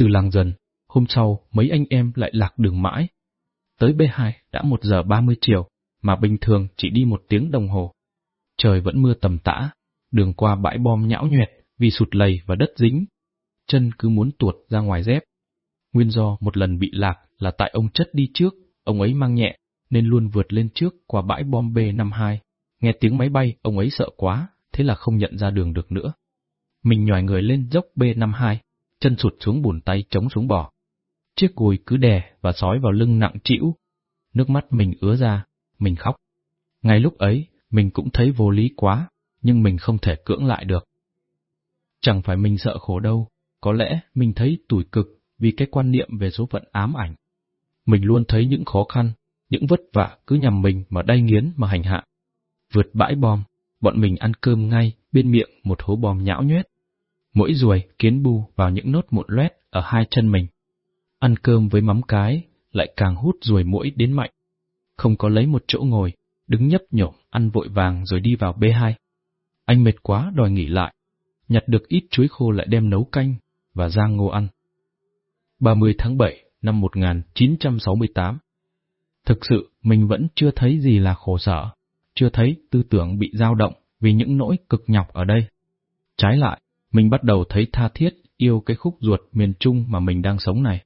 Từ làng dần, hôm sau mấy anh em lại lạc đường mãi. Tới B2 đã một giờ ba mươi chiều, mà bình thường chỉ đi một tiếng đồng hồ. Trời vẫn mưa tầm tã, đường qua bãi bom nhão nhoẹt vì sụt lầy và đất dính. Chân cứ muốn tuột ra ngoài dép. Nguyên do một lần bị lạc là tại ông chất đi trước, ông ấy mang nhẹ, nên luôn vượt lên trước qua bãi bom B52. Nghe tiếng máy bay, ông ấy sợ quá, thế là không nhận ra đường được nữa. Mình nhòi người lên dốc B52, chân sụt xuống bùn tay chống xuống bò. Chiếc gùi cứ đè và sói vào lưng nặng trĩu. Nước mắt mình ứa ra, mình khóc. Ngay lúc ấy, mình cũng thấy vô lý quá, nhưng mình không thể cưỡng lại được. Chẳng phải mình sợ khổ đâu, có lẽ mình thấy tủi cực vì cái quan niệm về số phận ám ảnh. Mình luôn thấy những khó khăn, những vất vả cứ nhằm mình mà đay nghiến mà hành hạ. Vượt bãi bom, bọn mình ăn cơm ngay bên miệng một hố bom nhão nhoét. Mỗi ruồi kiến bu vào những nốt mụn loét ở hai chân mình. Ăn cơm với mắm cái lại càng hút ruồi mũi đến mạnh. Không có lấy một chỗ ngồi, đứng nhấp nhổm ăn vội vàng rồi đi vào B2. Anh mệt quá đòi nghỉ lại, nhặt được ít chuối khô lại đem nấu canh và rang ngô ăn. 30 tháng 7 năm 1968 Thực sự mình vẫn chưa thấy gì là khổ sở, chưa thấy tư tưởng bị dao động vì những nỗi cực nhọc ở đây. Trái lại, mình bắt đầu thấy tha thiết yêu cái khúc ruột miền Trung mà mình đang sống này.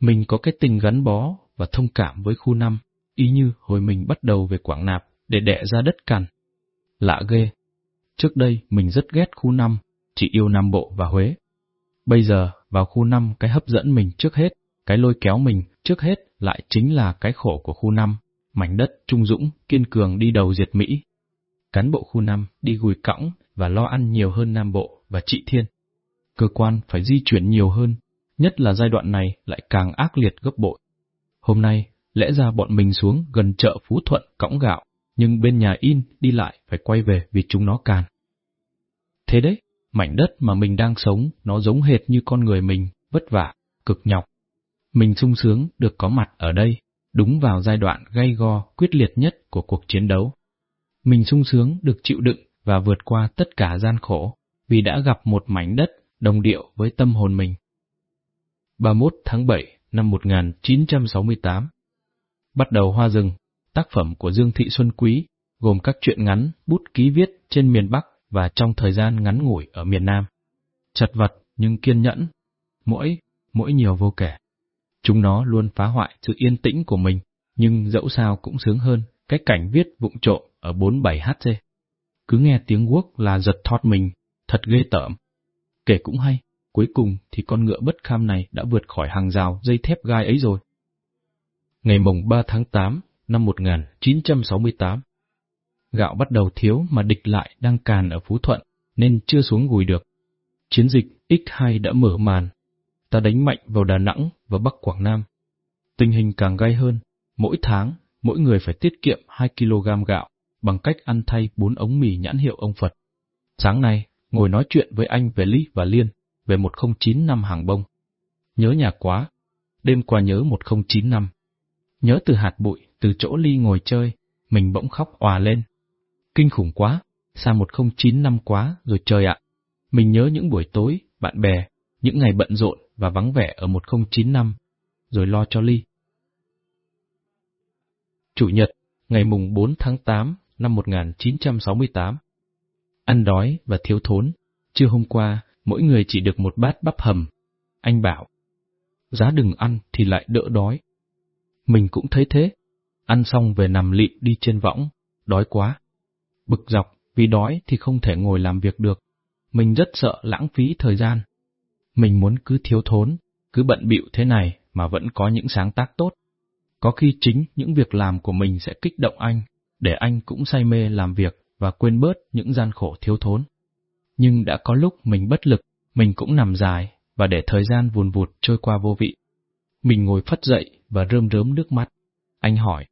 Mình có cái tình gắn bó và thông cảm với khu năm, y như hồi mình bắt đầu về Quảng Nạp để đẻ ra đất cằn. Lạ ghê, trước đây mình rất ghét khu năm, chỉ yêu Nam Bộ và Huế. Bây giờ, vào khu năm cái hấp dẫn mình trước hết, cái lôi kéo mình trước hết lại chính là cái khổ của khu năm, mảnh đất trung dũng, kiên cường đi đầu diệt Mỹ. Cán bộ khu năm đi gùi cõng và lo ăn nhiều hơn Nam Bộ và Trị Thiên. Cơ quan phải di chuyển nhiều hơn, nhất là giai đoạn này lại càng ác liệt gấp bội. Hôm nay, lẽ ra bọn mình xuống gần chợ Phú Thuận cõng gạo, nhưng bên nhà in đi lại phải quay về vì chúng nó càn. Thế đấy, mảnh đất mà mình đang sống nó giống hệt như con người mình, vất vả, cực nhọc. Mình sung sướng được có mặt ở đây, đúng vào giai đoạn gay go, quyết liệt nhất của cuộc chiến đấu. Mình sung sướng được chịu đựng và vượt qua tất cả gian khổ, vì đã gặp một mảnh đất đồng điệu với tâm hồn mình. 31 tháng 7 năm 1968 Bắt đầu Hoa rừng, tác phẩm của Dương Thị Xuân Quý, gồm các truyện ngắn, bút ký viết trên miền Bắc và trong thời gian ngắn ngủi ở miền Nam. Chật vật nhưng kiên nhẫn, mỗi, mỗi nhiều vô kể. Chúng nó luôn phá hoại sự yên tĩnh của mình, nhưng dẫu sao cũng sướng hơn cái cảnh viết vụng trộm ở 47HC. Cứ nghe tiếng guốc là giật thót mình, thật ghê tởm. Kể cũng hay, cuối cùng thì con ngựa bất kham này đã vượt khỏi hàng rào dây thép gai ấy rồi. Ngày mùng 3 tháng 8 năm 1968, gạo bắt đầu thiếu mà địch lại đang càn ở Phú Thuận nên chưa xuống gùi được. Chiến dịch X2 đã mở màn. Ta đánh mạnh vào Đà Nẵng và Bắc Quảng Nam. Tình hình càng gay hơn, mỗi tháng mỗi người phải tiết kiệm 2 kg gạo bằng cách ăn thay 4 ống mì nhãn hiệu ông Phật. Sáng nay, ngồi nói chuyện với anh về Lý và Liên về 109 năm hàng bông. Nhớ nhà quá, đêm qua nhớ 109 năm. Nhớ từ hạt bụi, từ chỗ Ly ngồi chơi, mình bỗng khóc òa lên. Kinh khủng quá, xa 109 năm quá rồi trời ạ. Mình nhớ những buổi tối, bạn bè, những ngày bận rộn và vắng vẻ ở 109 năm, rồi lo cho Ly. Chủ nhật, ngày mùng 4 tháng 8 năm 1968. Ăn đói và thiếu thốn, trưa hôm qua mỗi người chỉ được một bát bắp hầm. Anh bảo, giá đừng ăn thì lại đỡ đói. Mình cũng thấy thế, ăn xong về nằm lịm đi trên võng, đói quá. Bực dọc, vì đói thì không thể ngồi làm việc được. Mình rất sợ lãng phí thời gian. Mình muốn cứ thiếu thốn, cứ bận bịu thế này mà vẫn có những sáng tác tốt. Có khi chính những việc làm của mình sẽ kích động anh, để anh cũng say mê làm việc và quên bớt những gian khổ thiếu thốn. Nhưng đã có lúc mình bất lực, mình cũng nằm dài và để thời gian vùn vụt trôi qua vô vị. Mình ngồi phất dậy và rơm rớm nước mắt. Anh hỏi,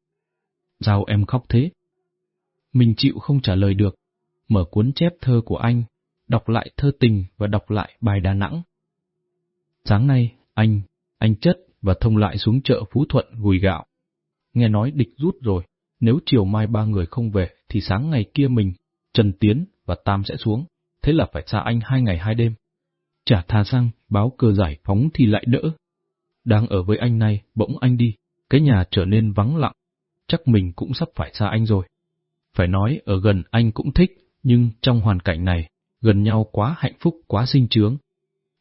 sao em khóc thế? Mình chịu không trả lời được, mở cuốn chép thơ của anh, đọc lại thơ tình và đọc lại bài Đà Nẵng. Sáng nay, anh, anh chất và thông lại xuống chợ Phú Thuận gùi gạo. Nghe nói địch rút rồi, nếu chiều mai ba người không về thì sáng ngày kia mình, Trần Tiến và Tam sẽ xuống, thế là phải xa anh hai ngày hai đêm. Chả thà sang báo cơ giải phóng thì lại đỡ. Đang ở với anh này, bỗng anh đi, cái nhà trở nên vắng lặng, chắc mình cũng sắp phải xa anh rồi. Phải nói ở gần anh cũng thích, nhưng trong hoàn cảnh này, gần nhau quá hạnh phúc quá sinh trướng.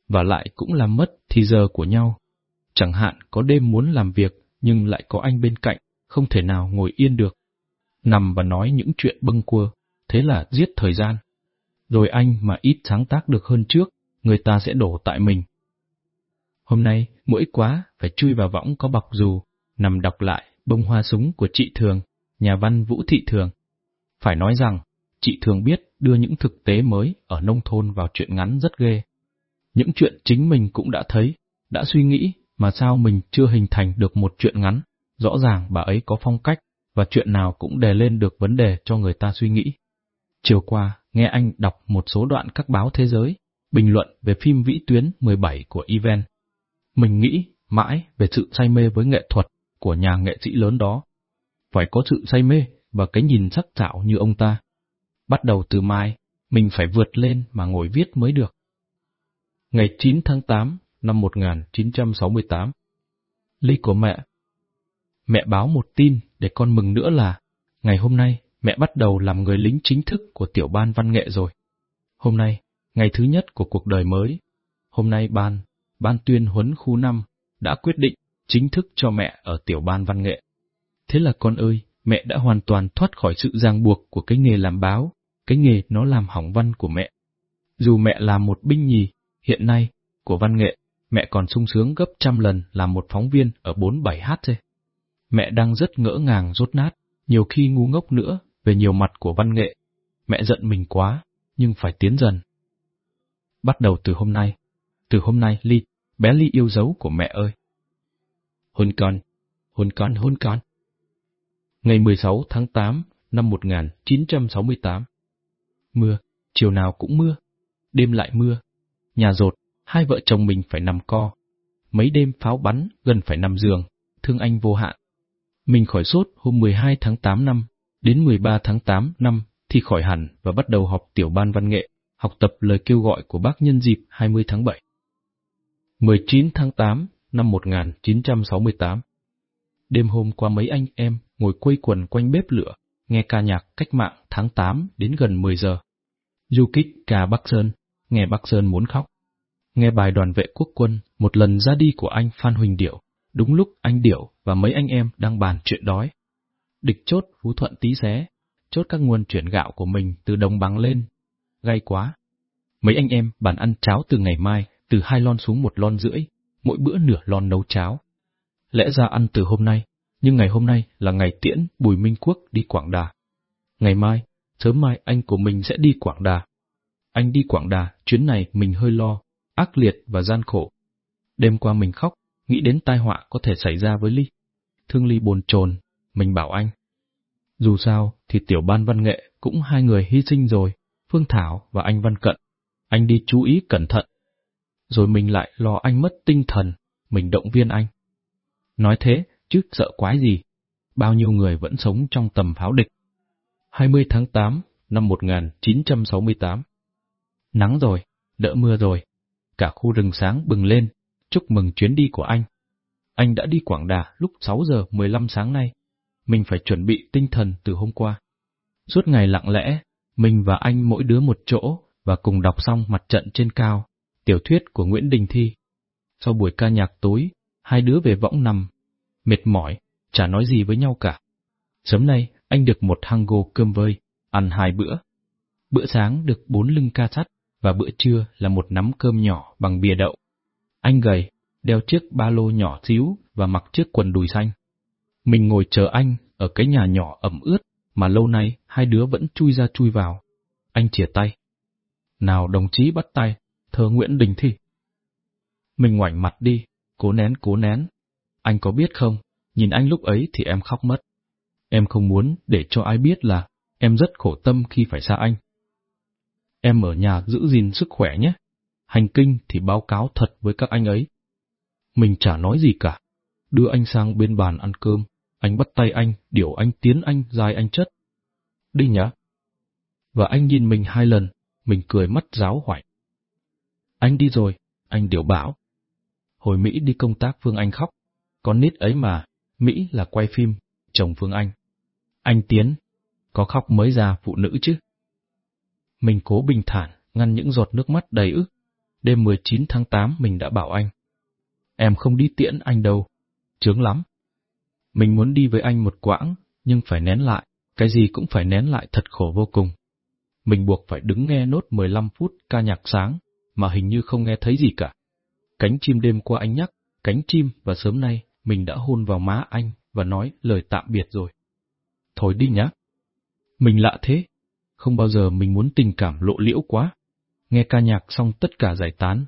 Và lại cũng làm mất thì giờ của nhau. Chẳng hạn có đêm muốn làm việc, nhưng lại có anh bên cạnh, không thể nào ngồi yên được. Nằm và nói những chuyện bâng quơ, thế là giết thời gian. Rồi anh mà ít sáng tác được hơn trước, người ta sẽ đổ tại mình. Hôm nay, mỗi quá, phải chui vào võng có bọc dù, nằm đọc lại bông hoa súng của chị Thường, nhà văn Vũ Thị Thường. Phải nói rằng, chị Thường biết đưa những thực tế mới ở nông thôn vào chuyện ngắn rất ghê. Những chuyện chính mình cũng đã thấy, đã suy nghĩ mà sao mình chưa hình thành được một chuyện ngắn. Rõ ràng bà ấy có phong cách và chuyện nào cũng đề lên được vấn đề cho người ta suy nghĩ. Chiều qua, nghe anh đọc một số đoạn các báo thế giới, bình luận về phim Vĩ Tuyến 17 của Even. Mình nghĩ mãi về sự say mê với nghệ thuật của nhà nghệ sĩ lớn đó. Phải có sự say mê và cái nhìn sắc sảo như ông ta. Bắt đầu từ mai, mình phải vượt lên mà ngồi viết mới được. Ngày 9 tháng 8 năm 1968 Ly của mẹ Mẹ báo một tin để con mừng nữa là ngày hôm nay mẹ bắt đầu làm người lính chính thức của tiểu ban văn nghệ rồi. Hôm nay, ngày thứ nhất của cuộc đời mới. Hôm nay ban, ban tuyên huấn khu 5 đã quyết định chính thức cho mẹ ở tiểu ban văn nghệ. Thế là con ơi, mẹ đã hoàn toàn thoát khỏi sự ràng buộc của cái nghề làm báo, cái nghề nó làm hỏng văn của mẹ. Dù mẹ làm một binh nhì, hiện nay, của văn nghệ, mẹ còn sung sướng gấp trăm lần làm một phóng viên ở 47HC. Mẹ đang rất ngỡ ngàng rốt nát, nhiều khi ngu ngốc nữa về nhiều mặt của văn nghệ. Mẹ giận mình quá, nhưng phải tiến dần. Bắt đầu từ hôm nay, từ hôm nay Ly, bé Ly yêu dấu của mẹ ơi. Hôn con, hôn con, hôn con. Ngày 16 tháng 8 năm 1968. Mưa, chiều nào cũng mưa, đêm lại mưa. Nhà rột, hai vợ chồng mình phải nằm co. Mấy đêm pháo bắn, gần phải nằm giường, thương anh vô hạn. Mình khỏi sốt hôm 12 tháng 8 năm, đến 13 tháng 8 năm thì khỏi hẳn và bắt đầu học tiểu ban văn nghệ, học tập lời kêu gọi của bác nhân dịp 20 tháng 7. 19 tháng 8 năm 1968 Đêm hôm qua mấy anh em ngồi quây quần quanh bếp lửa, nghe ca nhạc cách mạng tháng 8 đến gần 10 giờ. Du kích ca Bắc Sơn, nghe Bắc Sơn muốn khóc. Nghe bài đoàn vệ quốc quân, một lần ra đi của anh Phan Huỳnh Điệu, đúng lúc anh Điểu và mấy anh em đang bàn chuyện đói. Địch chốt Phú Thuận tí xé, chốt các nguồn chuyển gạo của mình từ đồng bằng lên. Gay quá. Mấy anh em bàn ăn cháo từ ngày mai, từ hai lon xuống một lon rưỡi, mỗi bữa nửa lon nấu cháo. Lẽ ra ăn từ hôm nay, nhưng ngày hôm nay là ngày tiễn Bùi Minh Quốc đi Quảng Đà. Ngày mai, sớm mai anh của mình sẽ đi Quảng Đà. Anh đi Quảng Đà, chuyến này mình hơi lo, ác liệt và gian khổ. Đêm qua mình khóc, nghĩ đến tai họa có thể xảy ra với Ly. Thương Ly bồn chồn, mình bảo anh. Dù sao thì tiểu ban văn nghệ cũng hai người hy sinh rồi, Phương Thảo và anh Văn Cận. Anh đi chú ý cẩn thận. Rồi mình lại lo anh mất tinh thần, mình động viên anh. Nói thế, chứ sợ quái gì. Bao nhiêu người vẫn sống trong tầm pháo địch. 20 tháng 8 năm 1968 Nắng rồi, đỡ mưa rồi. Cả khu rừng sáng bừng lên, chúc mừng chuyến đi của anh. Anh đã đi Quảng Đà lúc 6 giờ 15 sáng nay. Mình phải chuẩn bị tinh thần từ hôm qua. Suốt ngày lặng lẽ, mình và anh mỗi đứa một chỗ và cùng đọc xong mặt trận trên cao, tiểu thuyết của Nguyễn Đình Thi. Sau buổi ca nhạc tối, hai đứa về võng nằm, mệt mỏi, chả nói gì với nhau cả. Sớm nay, anh được một hango cơm vơi, ăn hai bữa. Bữa sáng được bốn lưng ca sắt, và bữa trưa là một nắm cơm nhỏ bằng bìa đậu. Anh gầy, đeo chiếc ba lô nhỏ xíu và mặc chiếc quần đùi xanh. Mình ngồi chờ anh ở cái nhà nhỏ ẩm ướt mà lâu nay hai đứa vẫn chui ra chui vào. Anh chìa tay. Nào đồng chí bắt tay, thơ Nguyễn Đình Thi. Mình ngoảnh mặt đi, cố nén cố nén. Anh có biết không, nhìn anh lúc ấy thì em khóc mất. Em không muốn để cho ai biết là em rất khổ tâm khi phải xa anh. Em ở nhà giữ gìn sức khỏe nhé. Hành kinh thì báo cáo thật với các anh ấy. Mình chả nói gì cả. Đưa anh sang bên bàn ăn cơm. Anh bắt tay anh, điều anh tiến anh, dài anh chất. Đi nhá. Và anh nhìn mình hai lần, mình cười mắt giáo hoại. Anh đi rồi, anh Điều bảo. Hồi Mỹ đi công tác Phương Anh khóc, con nít ấy mà, Mỹ là quay phim, chồng Phương Anh. Anh Tiến, có khóc mới ra phụ nữ chứ. Mình cố bình thản, ngăn những giọt nước mắt đầy ức. Đêm 19 tháng 8 mình đã bảo anh. Em không đi tiễn anh đâu, chướng lắm. Mình muốn đi với anh một quãng, nhưng phải nén lại, cái gì cũng phải nén lại thật khổ vô cùng. Mình buộc phải đứng nghe nốt 15 phút ca nhạc sáng, mà hình như không nghe thấy gì cả. Cánh chim đêm qua anh nhắc, cánh chim và sớm nay mình đã hôn vào má anh và nói lời tạm biệt rồi. Thôi đi nhá. Mình lạ thế, không bao giờ mình muốn tình cảm lộ liễu quá. Nghe ca nhạc xong tất cả giải tán.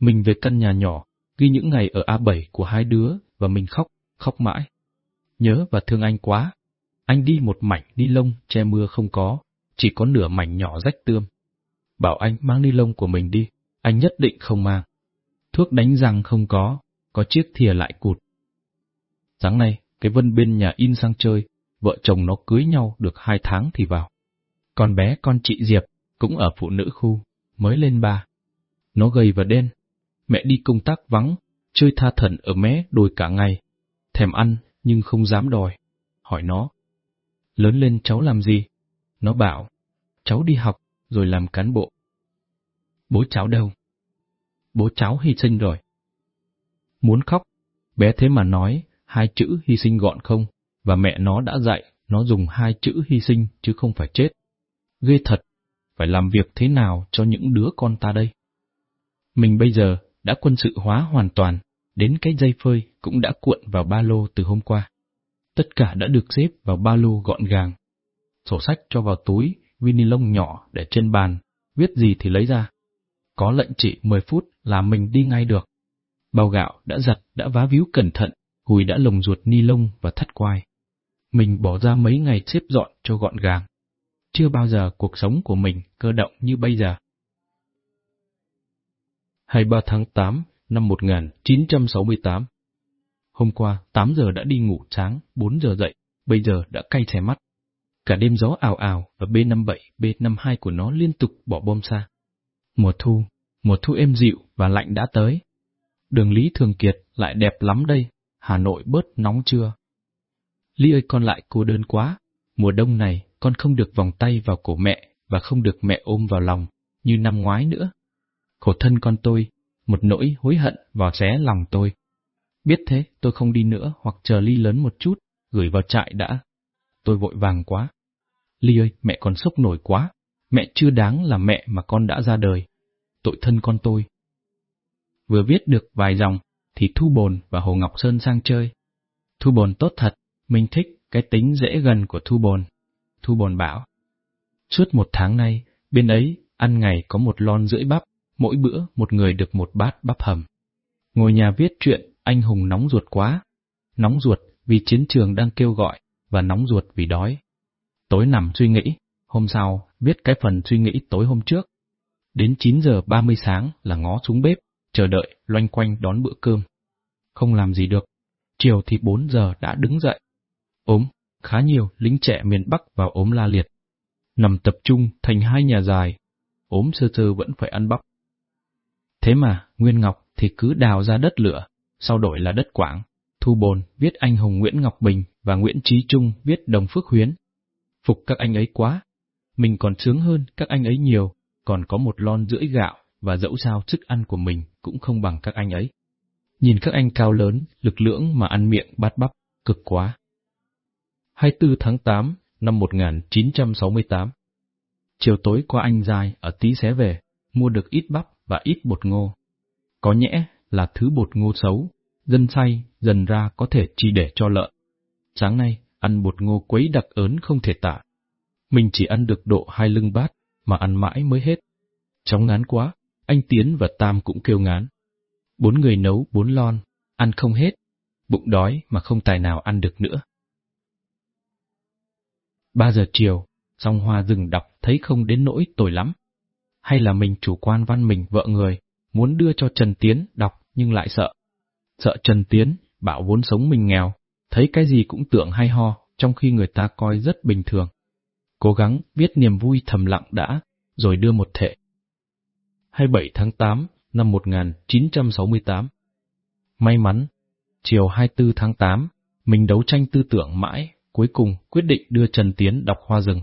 Mình về căn nhà nhỏ, ghi những ngày ở A7 của hai đứa và mình khóc, khóc mãi. Nhớ và thương anh quá. Anh đi một mảnh ni lông che mưa không có, chỉ có nửa mảnh nhỏ rách tươm. Bảo anh mang ni lông của mình đi, anh nhất định không mang. Thuốc đánh răng không có, có chiếc thìa lại cụt. Sáng nay, cái Vân bên nhà in sang chơi, vợ chồng nó cưới nhau được hai tháng thì vào. Con bé con chị Diệp cũng ở phụ nữ khu, mới lên ba. Nó gầy và đen. Mẹ đi công tác vắng, chơi tha thần ở mé đồi cả ngày. Thèm ăn nhưng không dám đòi. Hỏi nó. Lớn lên cháu làm gì? Nó bảo, cháu đi học rồi làm cán bộ. Bố cháu đâu? Bố cháu hy sinh rồi. Muốn khóc, bé thế mà nói hai chữ hy sinh gọn không, và mẹ nó đã dạy nó dùng hai chữ hy sinh chứ không phải chết. Ghê thật, phải làm việc thế nào cho những đứa con ta đây? Mình bây giờ đã quân sự hóa hoàn toàn, đến cái dây phơi cũng đã cuộn vào ba lô từ hôm qua. Tất cả đã được xếp vào ba lô gọn gàng. Sổ sách cho vào túi, vinilông nhỏ để trên bàn, viết gì thì lấy ra. Có lệnh chỉ 10 phút là mình đi ngay được. Bao gạo đã giặt, đã vá víu cẩn thận, Hùi đã lồng ruột ni lông và thắt quai. Mình bỏ ra mấy ngày xếp dọn cho gọn gàng. Chưa bao giờ cuộc sống của mình cơ động như bây giờ. 23 tháng 8 năm 1968 Hôm qua 8 giờ đã đi ngủ sáng, 4 giờ dậy, bây giờ đã cay xé mắt. Cả đêm gió ào ào và B57, B52 của nó liên tục bỏ bom xa. Mùa thu, mùa thu êm dịu và lạnh đã tới. Đường Lý Thường Kiệt lại đẹp lắm đây, Hà Nội bớt nóng chưa? Ly ơi con lại cô đơn quá, mùa đông này con không được vòng tay vào cổ mẹ và không được mẹ ôm vào lòng như năm ngoái nữa. Khổ thân con tôi, một nỗi hối hận vào xé lòng tôi. Biết thế tôi không đi nữa hoặc chờ Ly lớn một chút, gửi vào trại đã. Tôi vội vàng quá. Ly ơi, mẹ con sốc nổi quá. Mẹ chưa đáng là mẹ mà con đã ra đời. Tội thân con tôi. Vừa viết được vài dòng, thì Thu Bồn và Hồ Ngọc Sơn sang chơi. Thu Bồn tốt thật, mình thích cái tính dễ gần của Thu Bồn. Thu Bồn bảo, suốt một tháng nay, bên ấy ăn ngày có một lon rưỡi bắp, mỗi bữa một người được một bát bắp hầm. Ngồi nhà viết chuyện, anh Hùng nóng ruột quá. Nóng ruột vì chiến trường đang kêu gọi, và nóng ruột vì đói. Tối nằm suy nghĩ, hôm sau viết cái phần suy nghĩ tối hôm trước. Đến 9 giờ 30 sáng là ngó xuống bếp, chờ đợi, loanh quanh đón bữa cơm. Không làm gì được. Chiều thì 4 giờ đã đứng dậy. Ốm, khá nhiều lính trẻ miền Bắc vào ốm la liệt. Nằm tập trung thành hai nhà dài, ốm sơ sơ vẫn phải ăn bắp. Thế mà, Nguyên Ngọc thì cứ đào ra đất lửa, sau đổi là đất quảng. Thu Bồn viết anh hùng Nguyễn Ngọc Bình và Nguyễn Trí Trung viết Đồng Phước Huyến. Phục các anh ấy quá. Mình còn sướng hơn các anh ấy nhiều, còn có một lon rưỡi gạo và dẫu sao sức ăn của mình cũng không bằng các anh ấy. Nhìn các anh cao lớn, lực lưỡng mà ăn miệng bát bắp, cực quá. 24 tháng 8 năm 1968 Chiều tối qua anh dài ở tí xé về, mua được ít bắp và ít bột ngô. Có nhẽ là thứ bột ngô xấu, dân say dần ra có thể chỉ để cho lợn. Sáng nay, ăn bột ngô quấy đặc ớn không thể tả. Mình chỉ ăn được độ hai lưng bát, mà ăn mãi mới hết. Chóng ngán quá, anh Tiến và Tam cũng kêu ngán. Bốn người nấu bốn lon, ăn không hết, bụng đói mà không tài nào ăn được nữa. Ba giờ chiều, song hoa dừng đọc thấy không đến nỗi tồi lắm. Hay là mình chủ quan văn mình vợ người, muốn đưa cho Trần Tiến đọc nhưng lại sợ. Sợ Trần Tiến, bảo vốn sống mình nghèo, thấy cái gì cũng tưởng hay ho, trong khi người ta coi rất bình thường. Cố gắng viết niềm vui thầm lặng đã, rồi đưa một thệ. 27 tháng 8 năm 1968. May mắn, chiều 24 tháng 8, mình đấu tranh tư tưởng mãi, cuối cùng quyết định đưa Trần Tiến đọc Hoa rừng.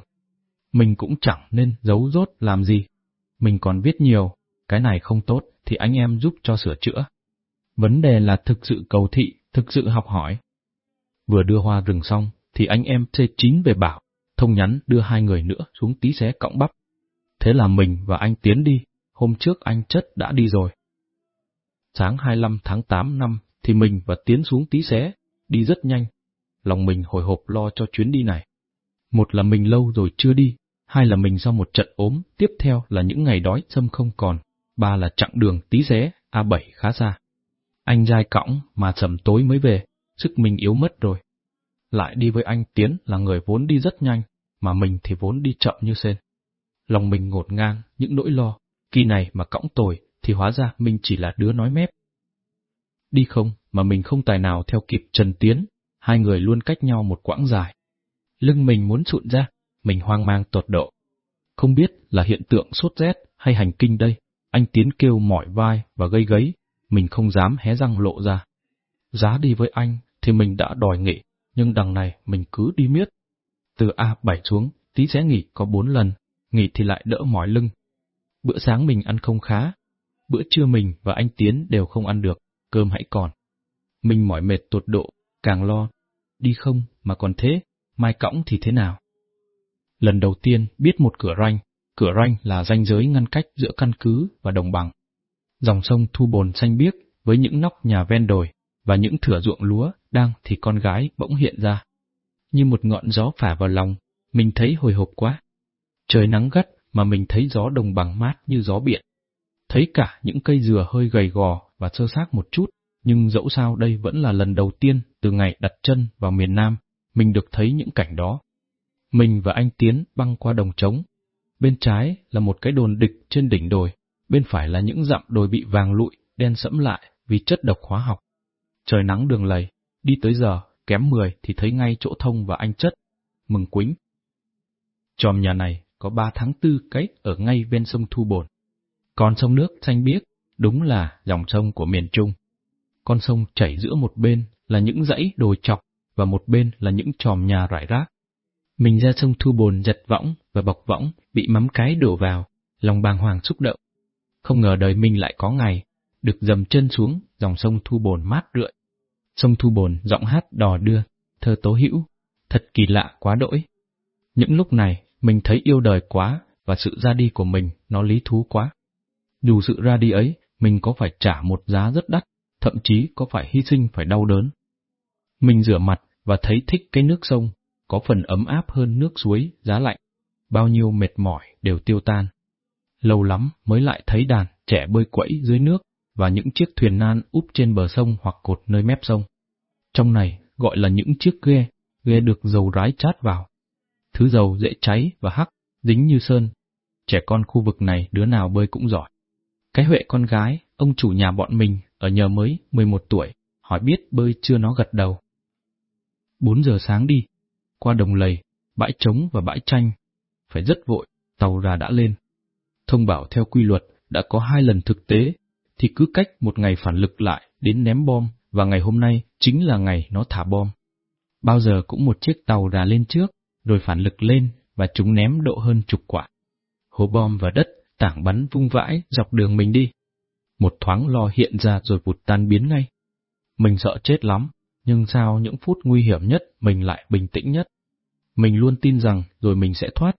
Mình cũng chẳng nên giấu rốt làm gì. Mình còn viết nhiều, cái này không tốt thì anh em giúp cho sửa chữa. Vấn đề là thực sự cầu thị, thực sự học hỏi. Vừa đưa hoa rừng xong, thì anh em C9 về bảo, thông nhắn đưa hai người nữa xuống tí xé cọng bắp. Thế là mình và anh Tiến đi, hôm trước anh Chất đã đi rồi. Sáng 25 tháng 8 năm thì mình và Tiến xuống tí xé, đi rất nhanh. Lòng mình hồi hộp lo cho chuyến đi này. Một là mình lâu rồi chưa đi, hai là mình sau một trận ốm, tiếp theo là những ngày đói xâm không còn, ba là chặng đường tí xé, A7 khá xa. Anh dai cõng mà sầm tối mới về, sức mình yếu mất rồi. Lại đi với anh Tiến là người vốn đi rất nhanh, mà mình thì vốn đi chậm như sen. Lòng mình ngột ngang những nỗi lo, kỳ này mà cõng tồi thì hóa ra mình chỉ là đứa nói mép. Đi không mà mình không tài nào theo kịp Trần Tiến, hai người luôn cách nhau một quãng dài. Lưng mình muốn trụn ra, mình hoang mang tột độ. Không biết là hiện tượng sốt rét hay hành kinh đây, anh Tiến kêu mỏi vai và gây gấy, mình không dám hé răng lộ ra. Giá đi với anh thì mình đã đòi nghỉ, nhưng đằng này mình cứ đi miết. Từ A7 xuống, tí sẽ nghỉ có bốn lần, nghỉ thì lại đỡ mỏi lưng. Bữa sáng mình ăn không khá, bữa trưa mình và anh Tiến đều không ăn được, cơm hãy còn. Mình mỏi mệt tột độ, càng lo, đi không mà còn thế, mai cõng thì thế nào? Lần đầu tiên biết một cửa ranh, cửa ranh là ranh giới ngăn cách giữa căn cứ và đồng bằng. Dòng sông Thu Bồn xanh biếc với những nóc nhà ven đồi và những thửa ruộng lúa đang thì con gái bỗng hiện ra. Như một ngọn gió phả vào lòng, mình thấy hồi hộp quá. Trời nắng gắt mà mình thấy gió đồng bằng mát như gió biển. Thấy cả những cây dừa hơi gầy gò và sơ xác một chút, nhưng dẫu sao đây vẫn là lần đầu tiên từ ngày đặt chân vào miền Nam, mình được thấy những cảnh đó. Mình và anh Tiến băng qua đồng trống. Bên trái là một cái đồn địch trên đỉnh đồi, bên phải là những dặm đồi bị vàng lụi, đen sẫm lại vì chất độc hóa học. Trời nắng đường lầy, đi tới giờ, kém 10 thì thấy ngay chỗ thông và anh chất. Mừng quính. Tròm nhà này có 3 tháng tư cách ở ngay bên sông Thu Bồn. còn sông nước xanh biếc, đúng là dòng sông của miền Trung. Con sông chảy giữa một bên là những dãy đồi chọc và một bên là những tròm nhà rải rác. Mình ra sông Thu Bồn giật võng và bọc võng bị mắm cái đổ vào, lòng bàng hoàng xúc động. Không ngờ đời mình lại có ngày, được dầm chân xuống dòng sông Thu Bồn mát rượi. Sông Thu Bồn giọng hát đò đưa, thơ tố hữu, thật kỳ lạ quá đỗi. Những lúc này, mình thấy yêu đời quá và sự ra đi của mình nó lý thú quá. Dù sự ra đi ấy, mình có phải trả một giá rất đắt, thậm chí có phải hy sinh phải đau đớn. Mình rửa mặt và thấy thích cái nước sông, có phần ấm áp hơn nước suối, giá lạnh. Bao nhiêu mệt mỏi đều tiêu tan. Lâu lắm mới lại thấy đàn trẻ bơi quẫy dưới nước và những chiếc thuyền nan úp trên bờ sông hoặc cột nơi mép sông. Trong này gọi là những chiếc ghe, ghe được dầu rái chát vào. Thứ dầu dễ cháy và hắc, dính như sơn. Trẻ con khu vực này đứa nào bơi cũng giỏi. Cái Huệ con gái, ông chủ nhà bọn mình ở nhờ mới 11 tuổi, hỏi biết bơi chưa nó gật đầu. 4 giờ sáng đi, qua đồng lầy, bãi trống và bãi tranh. Phải rất vội, tàu ra đã lên. Thông bảo theo quy luật đã có hai lần thực tế, thì cứ cách một ngày phản lực lại đến ném bom, và ngày hôm nay chính là ngày nó thả bom. Bao giờ cũng một chiếc tàu ra lên trước, rồi phản lực lên và chúng ném độ hơn chục quả. Hố bom và đất tảng bắn vung vãi dọc đường mình đi. Một thoáng lo hiện ra rồi vụt tan biến ngay. Mình sợ chết lắm, nhưng sao những phút nguy hiểm nhất mình lại bình tĩnh nhất. Mình luôn tin rằng rồi mình sẽ thoát.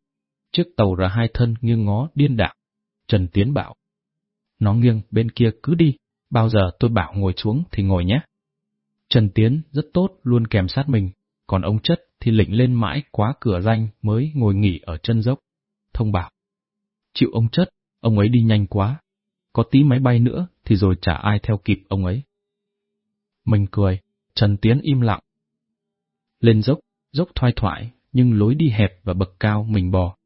Chiếc tàu ra hai thân nghiêng ngó điên đảo. Trần Tiến bảo. Nó nghiêng bên kia cứ đi, bao giờ tôi bảo ngồi xuống thì ngồi nhé. Trần Tiến rất tốt luôn kèm sát mình, còn ông Chất thì lĩnh lên mãi quá cửa danh mới ngồi nghỉ ở chân dốc. Thông bảo. Chịu ông Chất, ông ấy đi nhanh quá. Có tí máy bay nữa thì rồi chả ai theo kịp ông ấy. Mình cười, Trần Tiến im lặng. Lên dốc, dốc thoai thoải, nhưng lối đi hẹp và bậc cao mình bò.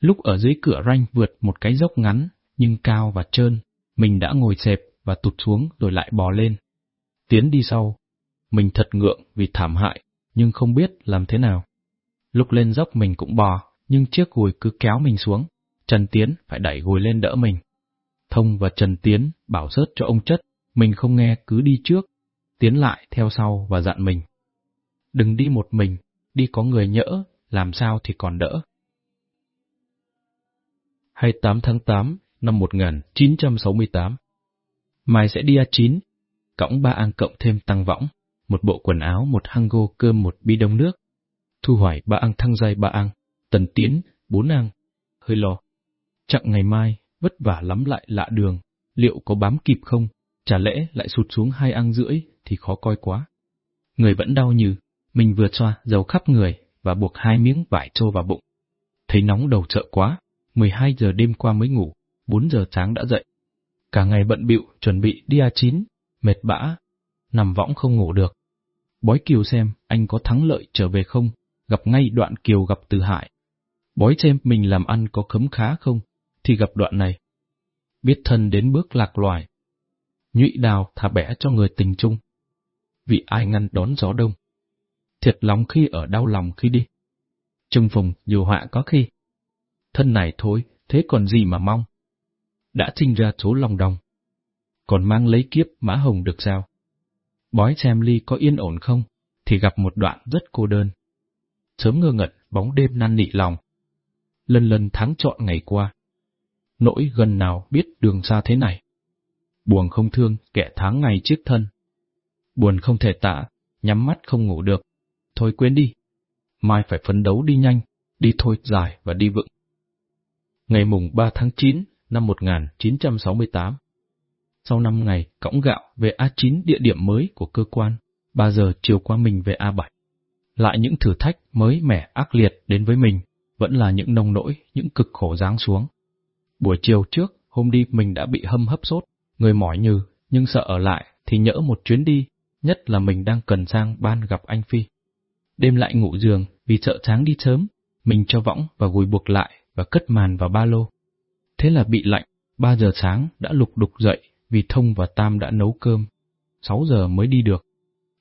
Lúc ở dưới cửa ranh vượt một cái dốc ngắn, nhưng cao và trơn, mình đã ngồi xẹp và tụt xuống rồi lại bò lên. Tiến đi sau. Mình thật ngượng vì thảm hại, nhưng không biết làm thế nào. Lúc lên dốc mình cũng bò, nhưng chiếc gùi cứ kéo mình xuống. Trần Tiến phải đẩy gùi lên đỡ mình. Thông và Trần Tiến bảo sớt cho ông chất, mình không nghe cứ đi trước, tiến lại theo sau và dặn mình. Đừng đi một mình, đi có người nhỡ, làm sao thì còn đỡ. 28 tháng 8 năm 1968 Mai sẽ đi A9, cõng ba an cộng thêm tăng võng, một bộ quần áo, một hango cơm, một bi đông nước. Thu hoài ba an thăng dây ba an, tần tiến, bốn an, Hơi lo. Chặng ngày mai, vất vả lắm lại lạ đường, liệu có bám kịp không? Chả lẽ lại sụt xuống hai ăn rưỡi thì khó coi quá. Người vẫn đau như, mình vừa xoa dầu khắp người và buộc hai miếng vải trô vào bụng. Thấy nóng đầu chợ quá, 12 giờ đêm qua mới ngủ, 4 giờ sáng đã dậy. Cả ngày bận bịu chuẩn bị đi A9, mệt bã, nằm võng không ngủ được. Bói Kiều xem anh có thắng lợi trở về không, gặp ngay đoạn Kiều gặp Từ Hải. Bói xem mình làm ăn có khấm khá không, thì gặp đoạn này. Biết thân đến bước lạc loài. Nhụy đào thả bẻ cho người tình chung. Vì ai ngăn đón gió đông. Thiệt lòng khi ở đau lòng khi đi. Trùng phùng dù họa có khi. Thân này thôi, thế còn gì mà mong. Đã sinh ra số lòng đồng. Còn mang lấy kiếp mã hồng được sao? Bói xem ly có yên ổn không, thì gặp một đoạn rất cô đơn. Sớm ngơ ngẩn, bóng đêm năn nị lòng. Lần lần tháng trọn ngày qua. Nỗi gần nào biết đường xa thế này. Buồn không thương kẻ tháng ngày trước thân. Buồn không thể tạ, nhắm mắt không ngủ được. Thôi quên đi. Mai phải phấn đấu đi nhanh, đi thôi dài và đi vững. Ngày mùng 3 tháng 9 năm 1968 sau 5 ngày cõng gạo về A9 địa điểm mới của cơ quan, 3 giờ chiều qua mình về A7. Lại những thử thách mới mẻ ác liệt đến với mình, vẫn là những nông nỗi, những cực khổ giáng xuống. Buổi chiều trước, hôm đi mình đã bị hâm hấp sốt, người mỏi như, nhưng sợ ở lại thì nhỡ một chuyến đi, nhất là mình đang cần sang ban gặp anh Phi. Đêm lại ngủ giường vì sợ sáng đi sớm, mình cho võng và gùi buộc lại và cất màn vào ba lô. Thế là bị lạnh, 3 giờ sáng đã lục đục dậy vì Thông và Tam đã nấu cơm, 6 giờ mới đi được.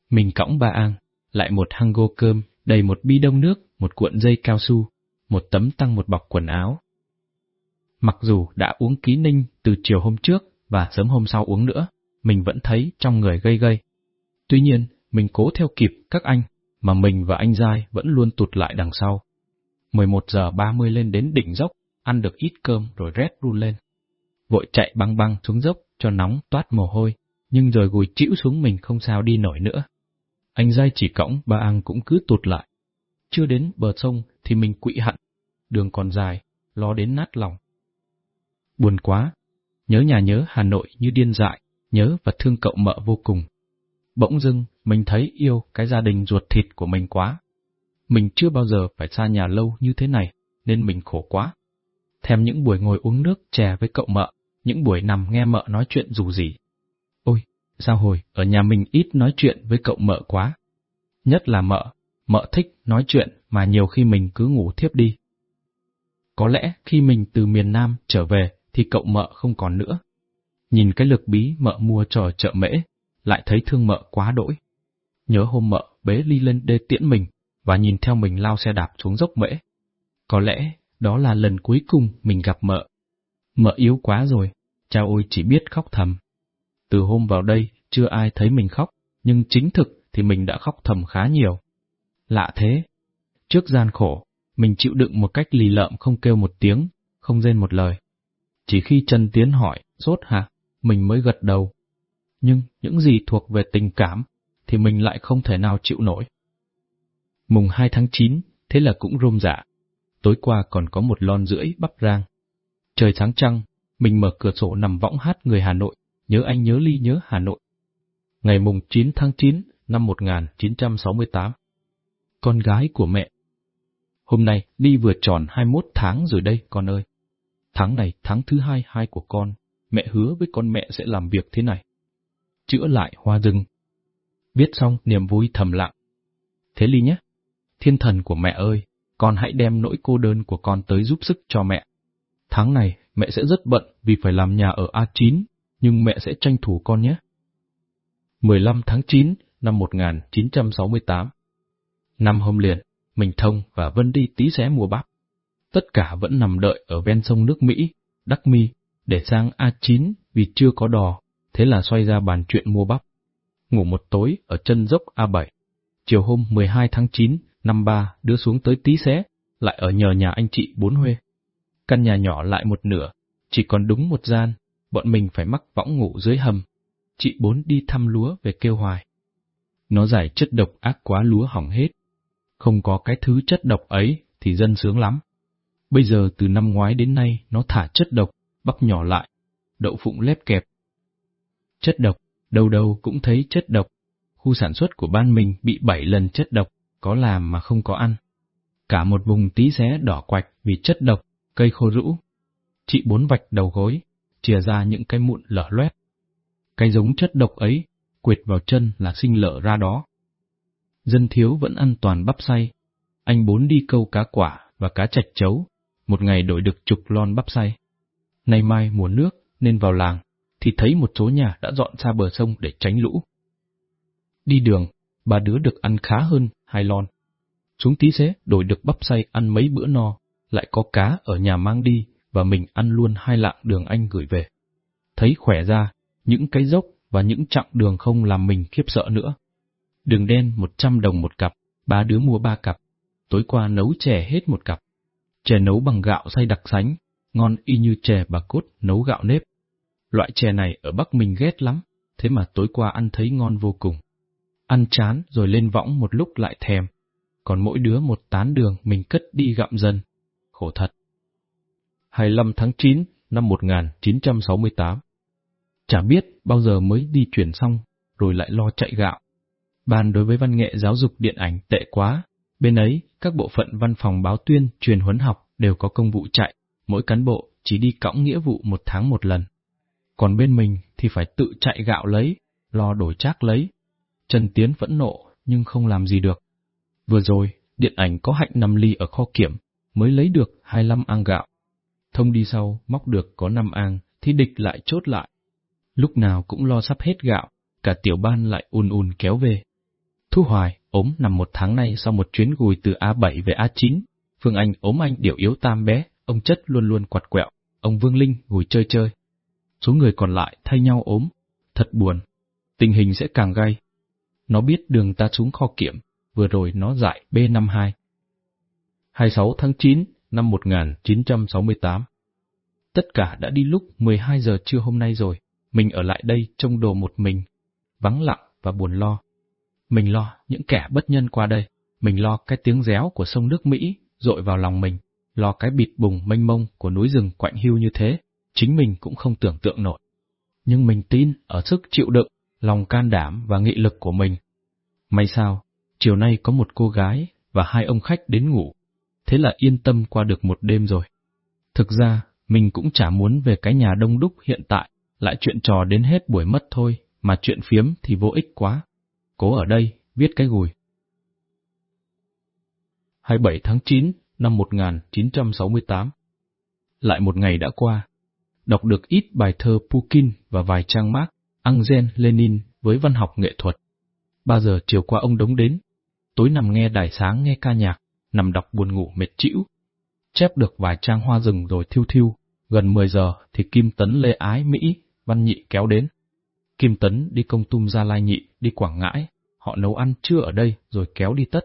Mình cõng ba An, lại một hango cơm, đầy một bi đông nước, một cuộn dây cao su, một tấm tăng một bọc quần áo. Mặc dù đã uống ký ninh từ chiều hôm trước và sớm hôm sau uống nữa, mình vẫn thấy trong người gây gây. Tuy nhiên, mình cố theo kịp các anh, mà mình và anh Giai vẫn luôn tụt lại đằng sau. 11 giờ 30 lên đến đỉnh dốc, ăn được ít cơm rồi rét run lên. Vội chạy băng băng xuống dốc, cho nóng toát mồ hôi, nhưng rồi gùi chịu xuống mình không sao đi nổi nữa. Anh dai chỉ cõng, ba ăn cũng cứ tụt lại. Chưa đến bờ sông thì mình quỵ hận, đường còn dài, lo đến nát lòng. Buồn quá, nhớ nhà nhớ Hà Nội như điên dại, nhớ và thương cậu mợ vô cùng. Bỗng dưng, mình thấy yêu cái gia đình ruột thịt của mình quá. Mình chưa bao giờ phải xa nhà lâu như thế này, nên mình khổ quá. Thèm những buổi ngồi uống nước chè với cậu mợ, những buổi nằm nghe mợ nói chuyện dù gì. Ôi, sao hồi, ở nhà mình ít nói chuyện với cậu mợ quá. Nhất là mợ, mợ thích nói chuyện mà nhiều khi mình cứ ngủ thiếp đi. Có lẽ khi mình từ miền Nam trở về thì cậu mợ không còn nữa. Nhìn cái lực bí mợ mua trò chợ mễ, lại thấy thương mợ quá đỗi. Nhớ hôm mợ bế ly lên đê tiễn mình và nhìn theo mình lao xe đạp xuống dốc mễ. Có lẽ đó là lần cuối cùng mình gặp mợ. Mợ yếu quá rồi, cha ôi chỉ biết khóc thầm. Từ hôm vào đây, chưa ai thấy mình khóc, nhưng chính thực thì mình đã khóc thầm khá nhiều. Lạ thế, trước gian khổ, mình chịu đựng một cách lì lợm không kêu một tiếng, không rên một lời. Chỉ khi Trần Tiến hỏi, sốt hả, mình mới gật đầu. Nhưng những gì thuộc về tình cảm, thì mình lại không thể nào chịu nổi. Mùng 2 tháng 9, thế là cũng rôm dạ. Tối qua còn có một lon rưỡi bắp rang. Trời sáng trăng, mình mở cửa sổ nằm võng hát người Hà Nội, nhớ anh nhớ ly nhớ Hà Nội. Ngày mùng 9 tháng 9 năm 1968. Con gái của mẹ. Hôm nay Ly vừa tròn 21 tháng rồi đây con ơi. Tháng này tháng thứ hai hai của con, mẹ hứa với con mẹ sẽ làm việc thế này. Chữa lại hoa rừng. biết xong niềm vui thầm lặng. Thế Ly nhé, thiên thần của mẹ ơi, con hãy đem nỗi cô đơn của con tới giúp sức cho mẹ. Tháng này mẹ sẽ rất bận vì phải làm nhà ở A9, nhưng mẹ sẽ tranh thủ con nhé. 15 tháng 9 năm 1968 Năm hôm liền, mình Thông và Vân đi tí xé mua bắp. Tất cả vẫn nằm đợi ở ven sông nước Mỹ, Đắc Mi, để sang A9 vì chưa có đò, thế là xoay ra bàn chuyện mua bắp. Ngủ một tối ở chân dốc A7. Chiều hôm 12 tháng 9, năm ba đưa xuống tới tí xé, lại ở nhờ nhà anh chị bốn Huê. Căn nhà nhỏ lại một nửa, chỉ còn đúng một gian, bọn mình phải mắc võng ngủ dưới hầm. Chị bốn đi thăm lúa về kêu hoài. Nó giải chất độc ác quá lúa hỏng hết. Không có cái thứ chất độc ấy thì dân sướng lắm. Bây giờ từ năm ngoái đến nay nó thả chất độc, bắp nhỏ lại, đậu phụng lép kẹp. Chất độc, đâu đâu cũng thấy chất độc. Khu sản xuất của ban mình bị bảy lần chất độc, có làm mà không có ăn. Cả một vùng tí xé đỏ quạch vì chất độc, cây khô rũ. Chị bốn vạch đầu gối, chìa ra những cái mụn lở loét. Cái giống chất độc ấy, quệt vào chân là sinh lở ra đó. Dân thiếu vẫn ăn toàn bắp say. Anh bốn đi câu cá quả và cá chạch chấu, một ngày đổi được chục lon bắp say. Nay mai mùa nước nên vào làng, thì thấy một số nhà đã dọn xa bờ sông để tránh lũ. Đi đường, ba đứa được ăn khá hơn hai lon. Xuống tí xế đổi được bắp say ăn mấy bữa no, lại có cá ở nhà mang đi và mình ăn luôn hai lạng đường anh gửi về. Thấy khỏe ra, những cái dốc và những chặng đường không làm mình khiếp sợ nữa. Đường đen một trăm đồng một cặp, ba đứa mua ba cặp. Tối qua nấu chè hết một cặp. Chè nấu bằng gạo xay đặc sánh, ngon y như chè bà cốt nấu gạo nếp. Loại chè này ở Bắc mình ghét lắm, thế mà tối qua ăn thấy ngon vô cùng. Ăn chán rồi lên võng một lúc lại thèm, còn mỗi đứa một tán đường mình cất đi gặm dần. Khổ thật. 25 tháng 9 năm 1968 Chả biết bao giờ mới đi chuyển xong, rồi lại lo chạy gạo. Ban đối với văn nghệ giáo dục điện ảnh tệ quá, bên ấy các bộ phận văn phòng báo tuyên, truyền huấn học đều có công vụ chạy, mỗi cán bộ chỉ đi cõng nghĩa vụ một tháng một lần. Còn bên mình thì phải tự chạy gạo lấy, lo đổi trác lấy. Trần Tiến vẫn nộ nhưng không làm gì được. Vừa rồi, điện ảnh có hạnh nằm ly ở kho kiểm, mới lấy được 25 ang gạo. Thông đi sau, móc được có 5 ang, thì địch lại chốt lại. Lúc nào cũng lo sắp hết gạo, cả tiểu ban lại ùn ùn kéo về. Thu Hoài ốm nằm một tháng nay sau một chuyến gùi từ A7 về A9. Phương Anh ốm anh điểu yếu tam bé, ông Chất luôn luôn quạt quẹo, ông Vương Linh ngồi chơi chơi. Số người còn lại thay nhau ốm, thật buồn. Tình hình sẽ càng gay. Nó biết đường ta xuống kho kiểm, vừa rồi nó giải B52. 26 tháng 9 năm 1968 Tất cả đã đi lúc 12 giờ trưa hôm nay rồi, mình ở lại đây trông đồ một mình, vắng lặng và buồn lo. Mình lo những kẻ bất nhân qua đây, mình lo cái tiếng réo của sông nước Mỹ dội vào lòng mình, lo cái bịt bùng mênh mông của núi rừng quạnh hưu như thế, chính mình cũng không tưởng tượng nổi. Nhưng mình tin ở sức chịu đựng, lòng can đảm và nghị lực của mình. May sao, chiều nay có một cô gái và hai ông khách đến ngủ, thế là yên tâm qua được một đêm rồi. Thực ra, mình cũng chả muốn về cái nhà đông đúc hiện tại, lại chuyện trò đến hết buổi mất thôi, mà chuyện phiếm thì vô ích quá. Cố ở đây, viết cái gùi. 27 tháng 9 năm 1968 Lại một ngày đã qua, đọc được ít bài thơ Pukin và vài trang mác Angel Lenin với văn học nghệ thuật. Ba giờ chiều qua ông đống đến, tối nằm nghe đài sáng nghe ca nhạc, nằm đọc buồn ngủ mệt chịu. Chép được vài trang hoa rừng rồi thiêu thiêu, gần 10 giờ thì Kim Tấn Lê Ái Mỹ, Văn Nhị kéo đến. Kim Tấn đi công tum ra Lai Nhị, đi Quảng Ngãi, họ nấu ăn chưa ở đây rồi kéo đi tất.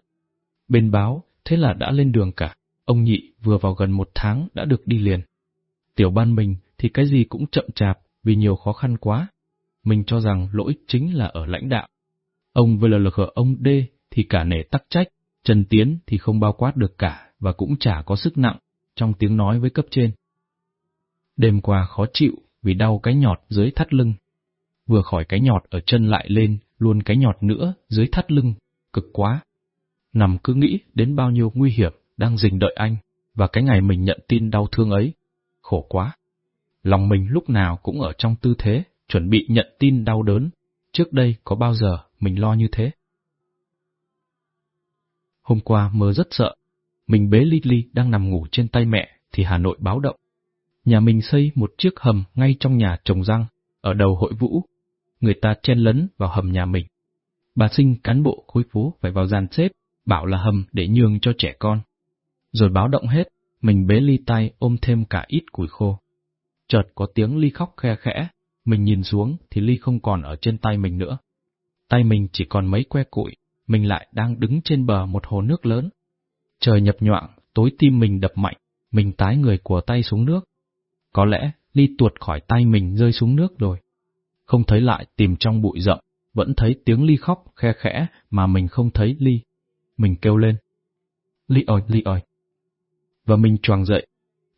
Bên báo, thế là đã lên đường cả, ông Nhị vừa vào gần một tháng đã được đi liền. Tiểu ban mình thì cái gì cũng chậm chạp vì nhiều khó khăn quá. Mình cho rằng lỗi chính là ở lãnh đạo. Ông VLLG ông D thì cả nể tắc trách, Trần Tiến thì không bao quát được cả và cũng chả có sức nặng trong tiếng nói với cấp trên. Đêm qua khó chịu vì đau cái nhọt dưới thắt lưng. Vừa khỏi cái nhọt ở chân lại lên, luôn cái nhọt nữa dưới thắt lưng, cực quá. Nằm cứ nghĩ đến bao nhiêu nguy hiểm đang rình đợi anh, và cái ngày mình nhận tin đau thương ấy, khổ quá. Lòng mình lúc nào cũng ở trong tư thế, chuẩn bị nhận tin đau đớn, trước đây có bao giờ mình lo như thế. Hôm qua mơ rất sợ, mình bế Lily đang nằm ngủ trên tay mẹ thì Hà Nội báo động. Nhà mình xây một chiếc hầm ngay trong nhà trồng răng, ở đầu hội vũ. Người ta chen lấn vào hầm nhà mình. Bà sinh cán bộ khối phố phải vào dàn xếp, bảo là hầm để nhường cho trẻ con. Rồi báo động hết, mình bế ly tay ôm thêm cả ít củi khô. chợt có tiếng Ly khóc khe khẽ, mình nhìn xuống thì Ly không còn ở trên tay mình nữa. Tay mình chỉ còn mấy que củi, mình lại đang đứng trên bờ một hồ nước lớn. Trời nhập nhoạng, tối tim mình đập mạnh, mình tái người của tay xuống nước. Có lẽ Ly tuột khỏi tay mình rơi xuống nước rồi. Không thấy lại tìm trong bụi rậm, vẫn thấy tiếng Ly khóc khe khẽ mà mình không thấy Ly. Mình kêu lên. Ly ơi, Ly ơi. Và mình choàng dậy,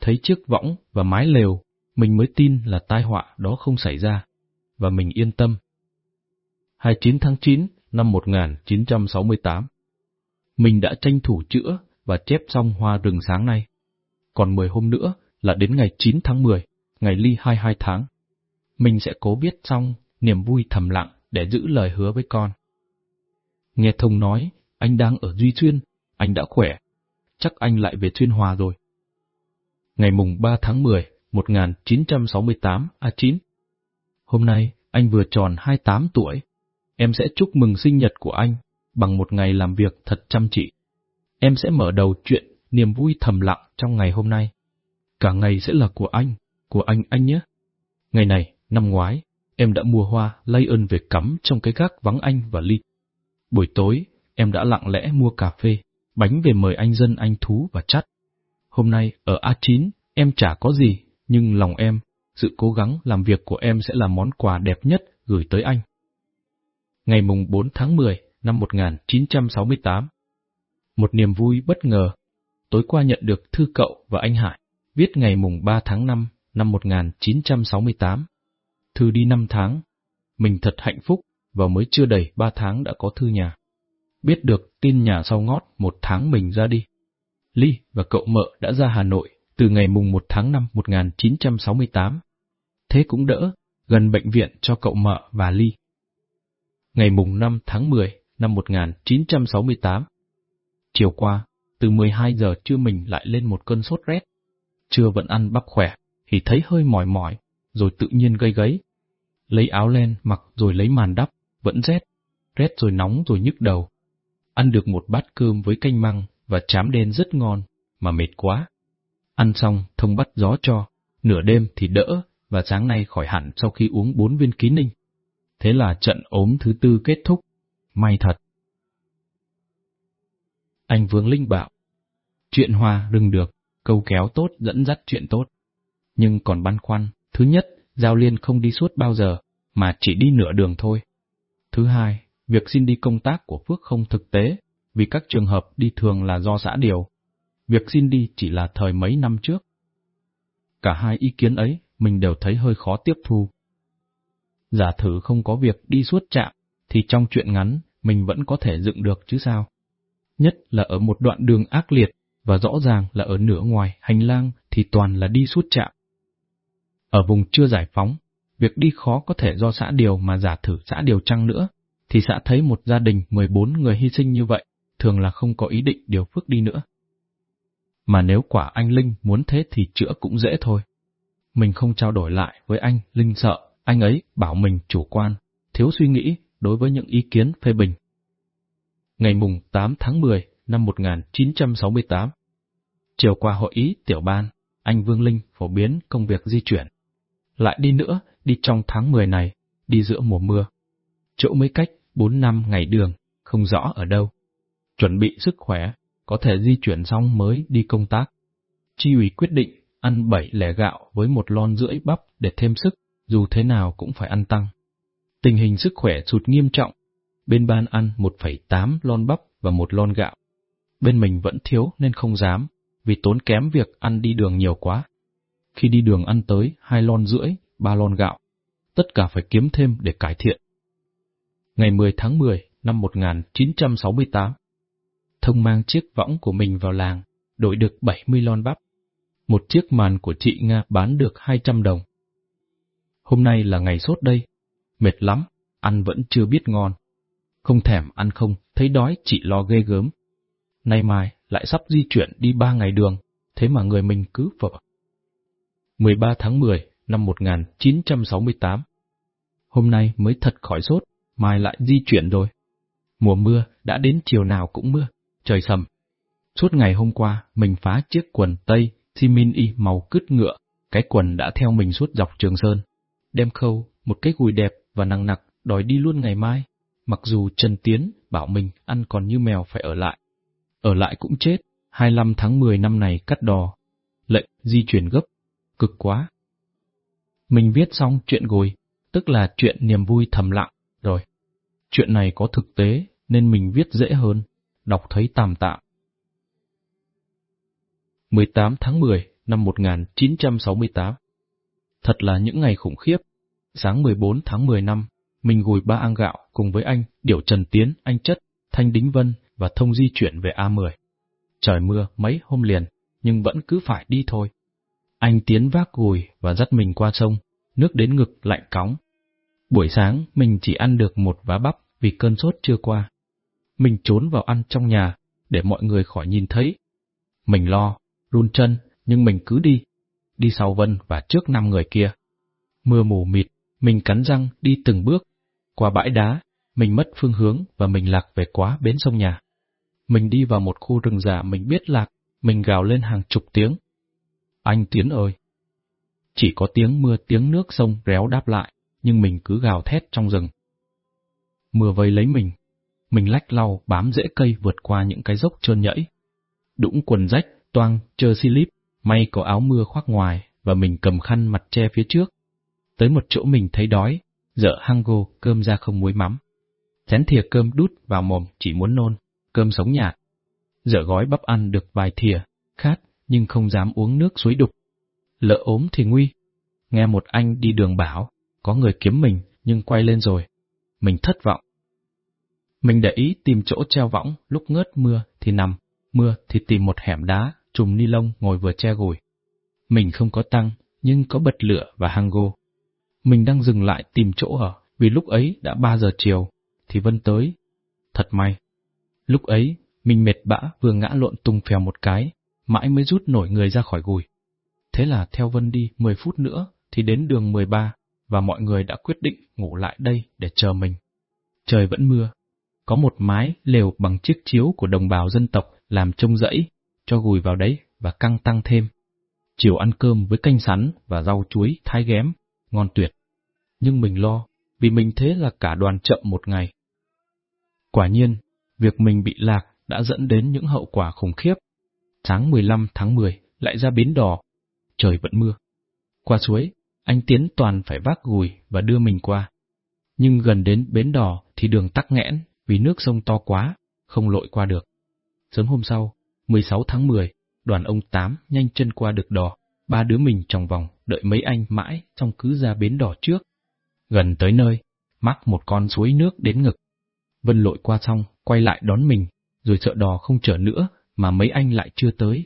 thấy chiếc võng và mái lều, mình mới tin là tai họa đó không xảy ra, và mình yên tâm. 29 tháng 9 năm 1968 Mình đã tranh thủ chữa và chép xong hoa rừng sáng nay. Còn 10 hôm nữa là đến ngày 9 tháng 10, ngày ly 22 tháng. Mình sẽ cố viết xong niềm vui thầm lặng để giữ lời hứa với con. Nghe Thông nói, anh đang ở Duy Xuyên, anh đã khỏe. Chắc anh lại về Xuyên Hòa rồi. Ngày mùng 3 tháng 10, 1968 A9 Hôm nay, anh vừa tròn 28 tuổi. Em sẽ chúc mừng sinh nhật của anh bằng một ngày làm việc thật chăm chỉ. Em sẽ mở đầu chuyện niềm vui thầm lặng trong ngày hôm nay. Cả ngày sẽ là của anh, của anh anh nhé. Ngày này, năm ngoái, em đã mua hoa lay ơn về cắm trong cái gác vắng anh và Ly. Buổi tối, em đã lặng lẽ mua cà phê, bánh về mời anh dân anh Thú và Chắt. Hôm nay, ở A9, em chả có gì, nhưng lòng em, sự cố gắng làm việc của em sẽ là món quà đẹp nhất gửi tới anh. Ngày mùng 4 tháng 10 năm 1968 Một niềm vui bất ngờ. Tối qua nhận được thư cậu và anh Hải, viết ngày mùng 3 tháng 5 năm 1968. Thư đi 5 tháng. Mình thật hạnh phúc và mới chưa đầy 3 tháng đã có thư nhà. Biết được tin nhà sau ngót một tháng mình ra đi. Ly và cậu mợ đã ra Hà Nội từ ngày mùng 1 tháng 5 1968. Thế cũng đỡ, gần bệnh viện cho cậu mợ và Ly. Ngày mùng 5 tháng 10 năm 1968. Chiều qua, từ 12 giờ trưa mình lại lên một cơn sốt rét. Trưa vẫn ăn bắp khỏe, thì thấy hơi mỏi mỏi, rồi tự nhiên gây gáy. Lấy áo len mặc rồi lấy màn đắp, vẫn rét, rét rồi nóng rồi nhức đầu. Ăn được một bát cơm với canh măng và chám đen rất ngon, mà mệt quá. Ăn xong, thông bắt gió cho, nửa đêm thì đỡ, và sáng nay khỏi hẳn sau khi uống bốn viên ký ninh. Thế là trận ốm thứ tư kết thúc. May thật. Anh Vương Linh bảo, chuyện hòa đừng được, câu kéo tốt dẫn dắt chuyện tốt. Nhưng còn băn khoăn, thứ nhất, Giao Liên không đi suốt bao giờ, mà chỉ đi nửa đường thôi. Thứ hai, việc xin đi công tác của Phước không thực tế, vì các trường hợp đi thường là do xã điều. Việc xin đi chỉ là thời mấy năm trước. Cả hai ý kiến ấy mình đều thấy hơi khó tiếp thu. Giả thử không có việc đi suốt trạm, thì trong chuyện ngắn mình vẫn có thể dựng được chứ sao. Nhất là ở một đoạn đường ác liệt, và rõ ràng là ở nửa ngoài hành lang thì toàn là đi suốt trạm. Ở vùng chưa giải phóng, việc đi khó có thể do xã điều mà giả thử xã điều chăng nữa, thì xã thấy một gia đình 14 người hy sinh như vậy, thường là không có ý định điều phước đi nữa. Mà nếu quả anh Linh muốn thế thì chữa cũng dễ thôi. Mình không trao đổi lại với anh, Linh sợ, anh ấy bảo mình chủ quan, thiếu suy nghĩ đối với những ý kiến phê bình. Ngày mùng 8 tháng 10 năm 1968, chiều qua hội ý tiểu ban, anh Vương Linh phổ biến công việc di chuyển. Lại đi nữa, đi trong tháng 10 này, đi giữa mùa mưa. Chỗ mới cách 4 năm ngày đường, không rõ ở đâu. Chuẩn bị sức khỏe, có thể di chuyển xong mới đi công tác. Chi ủy quyết định ăn 7 lẻ gạo với một lon rưỡi bắp để thêm sức, dù thế nào cũng phải ăn tăng. Tình hình sức khỏe sụt nghiêm trọng, bên ban ăn 1,8 lon bắp và một lon gạo. Bên mình vẫn thiếu nên không dám, vì tốn kém việc ăn đi đường nhiều quá. Khi đi đường ăn tới hai lon rưỡi, ba lon gạo, tất cả phải kiếm thêm để cải thiện. Ngày 10 tháng 10 năm 1968, Thông mang chiếc võng của mình vào làng, đổi được 70 lon bắp. Một chiếc màn của chị Nga bán được 200 đồng. Hôm nay là ngày sốt đây, mệt lắm, ăn vẫn chưa biết ngon. Không thèm ăn không, thấy đói chị lo ghê gớm. Nay mai lại sắp di chuyển đi ba ngày đường, thế mà người mình cứ vợ. 13 tháng 10 năm 1968 Hôm nay mới thật khỏi sốt, mai lại di chuyển rồi. Mùa mưa đã đến chiều nào cũng mưa, trời sầm. Suốt ngày hôm qua, mình phá chiếc quần tây Simin y màu cứt ngựa, cái quần đã theo mình suốt dọc Trường Sơn. Đem khâu, một cái gùi đẹp và nặng nặc, đòi đi luôn ngày mai. Mặc dù Trần Tiến bảo mình ăn còn như mèo phải ở lại. Ở lại cũng chết, 25 tháng 10 năm này cắt đò. Lệnh di chuyển gấp, cực quá. Mình viết xong chuyện gùi, tức là chuyện niềm vui thầm lặng, rồi. Chuyện này có thực tế nên mình viết dễ hơn, đọc thấy tạm tạm. 18 tháng 10 năm 1968 Thật là những ngày khủng khiếp. Sáng 14 tháng 10 năm, mình gùi ba ang gạo cùng với anh Điểu Trần Tiến, anh Chất, Thanh Đính Vân và thông di chuyển về A10. Trời mưa mấy hôm liền, nhưng vẫn cứ phải đi thôi. Anh Tiến vác gùi và dắt mình qua sông, nước đến ngực lạnh cóng. Buổi sáng mình chỉ ăn được một vá bắp vì cơn sốt chưa qua. Mình trốn vào ăn trong nhà để mọi người khỏi nhìn thấy. Mình lo, run chân, nhưng mình cứ đi. Đi sau Vân và trước năm người kia. Mưa mù mịt, mình cắn răng đi từng bước. Qua bãi đá, mình mất phương hướng và mình lạc về quá bến sông nhà. Mình đi vào một khu rừng già mình biết lạc, mình gào lên hàng chục tiếng. Anh Tiến ơi! Chỉ có tiếng mưa tiếng nước sông réo đáp lại, nhưng mình cứ gào thét trong rừng. Mưa vây lấy mình, mình lách lau bám rễ cây vượt qua những cái dốc trơn nhẫy. Đũng quần rách, toang, chơ xi líp, may có áo mưa khoác ngoài và mình cầm khăn mặt che phía trước. Tới một chỗ mình thấy đói, dở hango cơm ra không muối mắm. Chén thìa cơm đút vào mồm chỉ muốn nôn, cơm sống nhạt. dở gói bắp ăn được vài thìa, khát nhưng không dám uống nước suối đục. Lỡ ốm thì nguy. Nghe một anh đi đường bảo, có người kiếm mình nhưng quay lên rồi. Mình thất vọng. Mình để ý tìm chỗ treo võng, lúc ngớt mưa thì nằm, mưa thì tìm một hẻm đá, trùm ni lông ngồi vừa che gùi. Mình không có tăng, nhưng có bật lửa và hang gô. Mình đang dừng lại tìm chỗ ở, vì lúc ấy đã ba giờ chiều, thì Vân tới. Thật may. Lúc ấy, mình mệt bã vừa ngã lộn tung phèo một cái, mãi mới rút nổi người ra khỏi gùi. Thế là theo Vân đi 10 phút nữa thì đến đường 13, và mọi người đã quyết định ngủ lại đây để chờ mình. Trời vẫn mưa, có một mái lều bằng chiếc chiếu của đồng bào dân tộc làm trông rẫy, cho gùi vào đấy và căng tăng thêm. Chiều ăn cơm với canh sắn và rau chuối thái ghém, ngon tuyệt. Nhưng mình lo, vì mình thế là cả đoàn chậm một ngày. Quả nhiên, việc mình bị lạc đã dẫn đến những hậu quả khủng khiếp. Sáng 15 tháng 10 lại ra bến đò, trời vẫn mưa. Qua suối, anh Tiến toàn phải vác gùi và đưa mình qua. Nhưng gần đến bến đò thì đường tắc nghẽn vì nước sông to quá, không lội qua được. Sớm hôm sau, 16 tháng 10, đoàn ông Tám nhanh chân qua được đò, ba đứa mình trong vòng đợi mấy anh mãi trong cứ ra bến đò trước. Gần tới nơi, mắc một con suối nước đến ngực. Vân lội qua xong, quay lại đón mình, rồi sợ đò không chở nữa mà mấy anh lại chưa tới.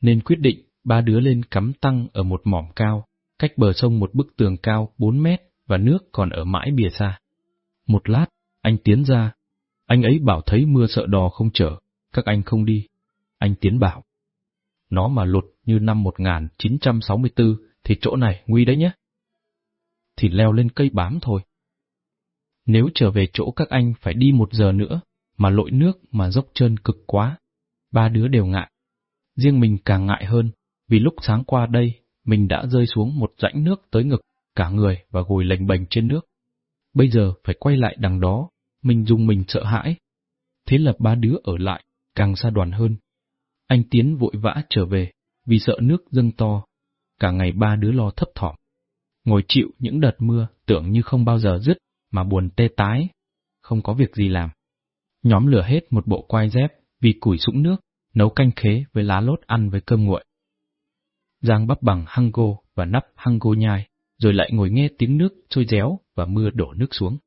Nên quyết định ba đứa lên cắm tăng ở một mỏm cao, cách bờ sông một bức tường cao 4 mét và nước còn ở mãi bìa xa. Một lát, anh tiến ra. Anh ấy bảo thấy mưa sợ đò không chở, các anh không đi. Anh tiến bảo. Nó mà lụt như năm 1964 thì chỗ này nguy đấy nhé. Thì leo lên cây bám thôi. Nếu trở về chỗ các anh phải đi một giờ nữa, mà lội nước mà dốc chân cực quá, ba đứa đều ngại. Riêng mình càng ngại hơn, vì lúc sáng qua đây, mình đã rơi xuống một rãnh nước tới ngực, cả người và gồi lềnh bềnh trên nước. Bây giờ phải quay lại đằng đó, mình dùng mình sợ hãi. Thế là ba đứa ở lại, càng xa đoàn hơn. Anh Tiến vội vã trở về, vì sợ nước dâng to. Cả ngày ba đứa lo thấp thỏm. Ngồi chịu những đợt mưa tưởng như không bao giờ dứt, mà buồn tê tái. Không có việc gì làm. Nhóm lửa hết một bộ quai dép vì củi sũng nước, nấu canh khế với lá lốt ăn với cơm nguội. Giang bắp bằng hango và nắp hango nhai, rồi lại ngồi nghe tiếng nước trôi réo và mưa đổ nước xuống.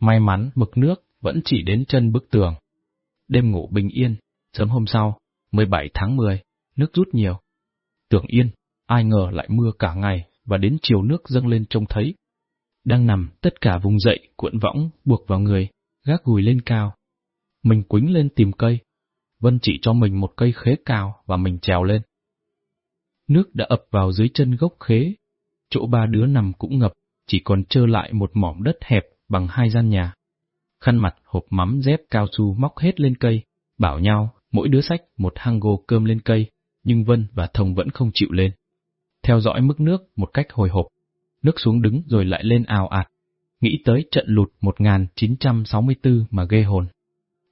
May mắn mực nước vẫn chỉ đến chân bức tường. Đêm ngủ bình yên, sớm hôm sau, 17 tháng 10, nước rút nhiều. Tưởng yên, ai ngờ lại mưa cả ngày và đến chiều nước dâng lên trông thấy. Đang nằm tất cả vùng dậy cuộn võng buộc vào người, gác gùi lên cao. Mình quính lên tìm cây. Vân chỉ cho mình một cây khế cao và mình trèo lên. Nước đã ập vào dưới chân gốc khế. Chỗ ba đứa nằm cũng ngập, chỉ còn trơ lại một mỏm đất hẹp bằng hai gian nhà. Khăn mặt hộp mắm dép cao su móc hết lên cây, bảo nhau mỗi đứa sách một hang gô cơm lên cây, nhưng Vân và Thông vẫn không chịu lên. theo dõi mức nước một cách hồi hộp. Nước xuống đứng rồi lại lên ào ạt. Nghĩ tới trận lụt 1964 mà ghê hồn.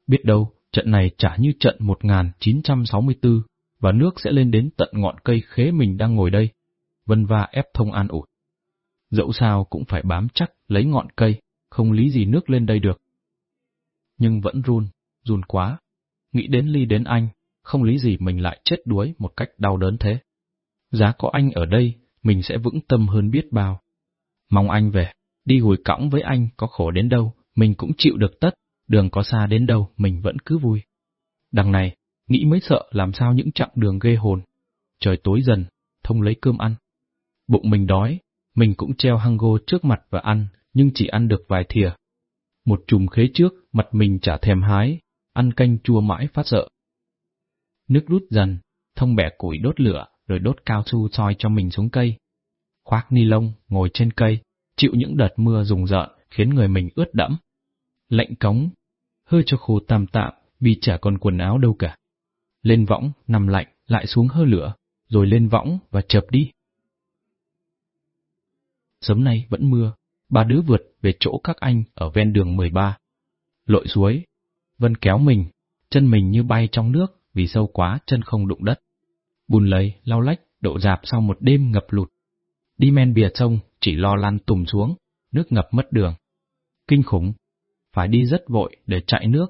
Biết đâu, trận này chả như trận 1964, và nước sẽ lên đến tận ngọn cây khế mình đang ngồi đây. Vân va ép thông an ủi. Dẫu sao cũng phải bám chắc lấy ngọn cây, không lý gì nước lên đây được. Nhưng vẫn run, run quá. Nghĩ đến ly đến anh, không lý gì mình lại chết đuối một cách đau đớn thế. Giá có anh ở đây, mình sẽ vững tâm hơn biết bao. Mong anh về, đi hồi cõng với anh có khổ đến đâu, mình cũng chịu được tất, đường có xa đến đâu mình vẫn cứ vui. Đằng này, nghĩ mới sợ làm sao những chặng đường ghê hồn. Trời tối dần, thông lấy cơm ăn. Bụng mình đói, mình cũng treo hango trước mặt và ăn, nhưng chỉ ăn được vài thìa. Một chùm khế trước, mặt mình chả thèm hái, ăn canh chua mãi phát sợ. Nước rút dần, thông bẻ củi đốt lửa, rồi đốt cao su soi cho mình xuống cây. Khoác ni lông, ngồi trên cây, chịu những đợt mưa rùng rợn, khiến người mình ướt đẫm. Lạnh cống, hơi cho khô tạm tạm, vì chả còn quần áo đâu cả. Lên võng, nằm lạnh, lại xuống hơ lửa, rồi lên võng và chập đi. Sớm nay vẫn mưa, ba đứa vượt về chỗ các anh ở ven đường 13. Lội suối, Vân kéo mình, chân mình như bay trong nước vì sâu quá chân không đụng đất. Bùn lầy, lau lách, độ dạp sau một đêm ngập lụt. Đi men bìa sông, chỉ lo lăn tùm xuống, nước ngập mất đường. Kinh khủng, phải đi rất vội để chạy nước,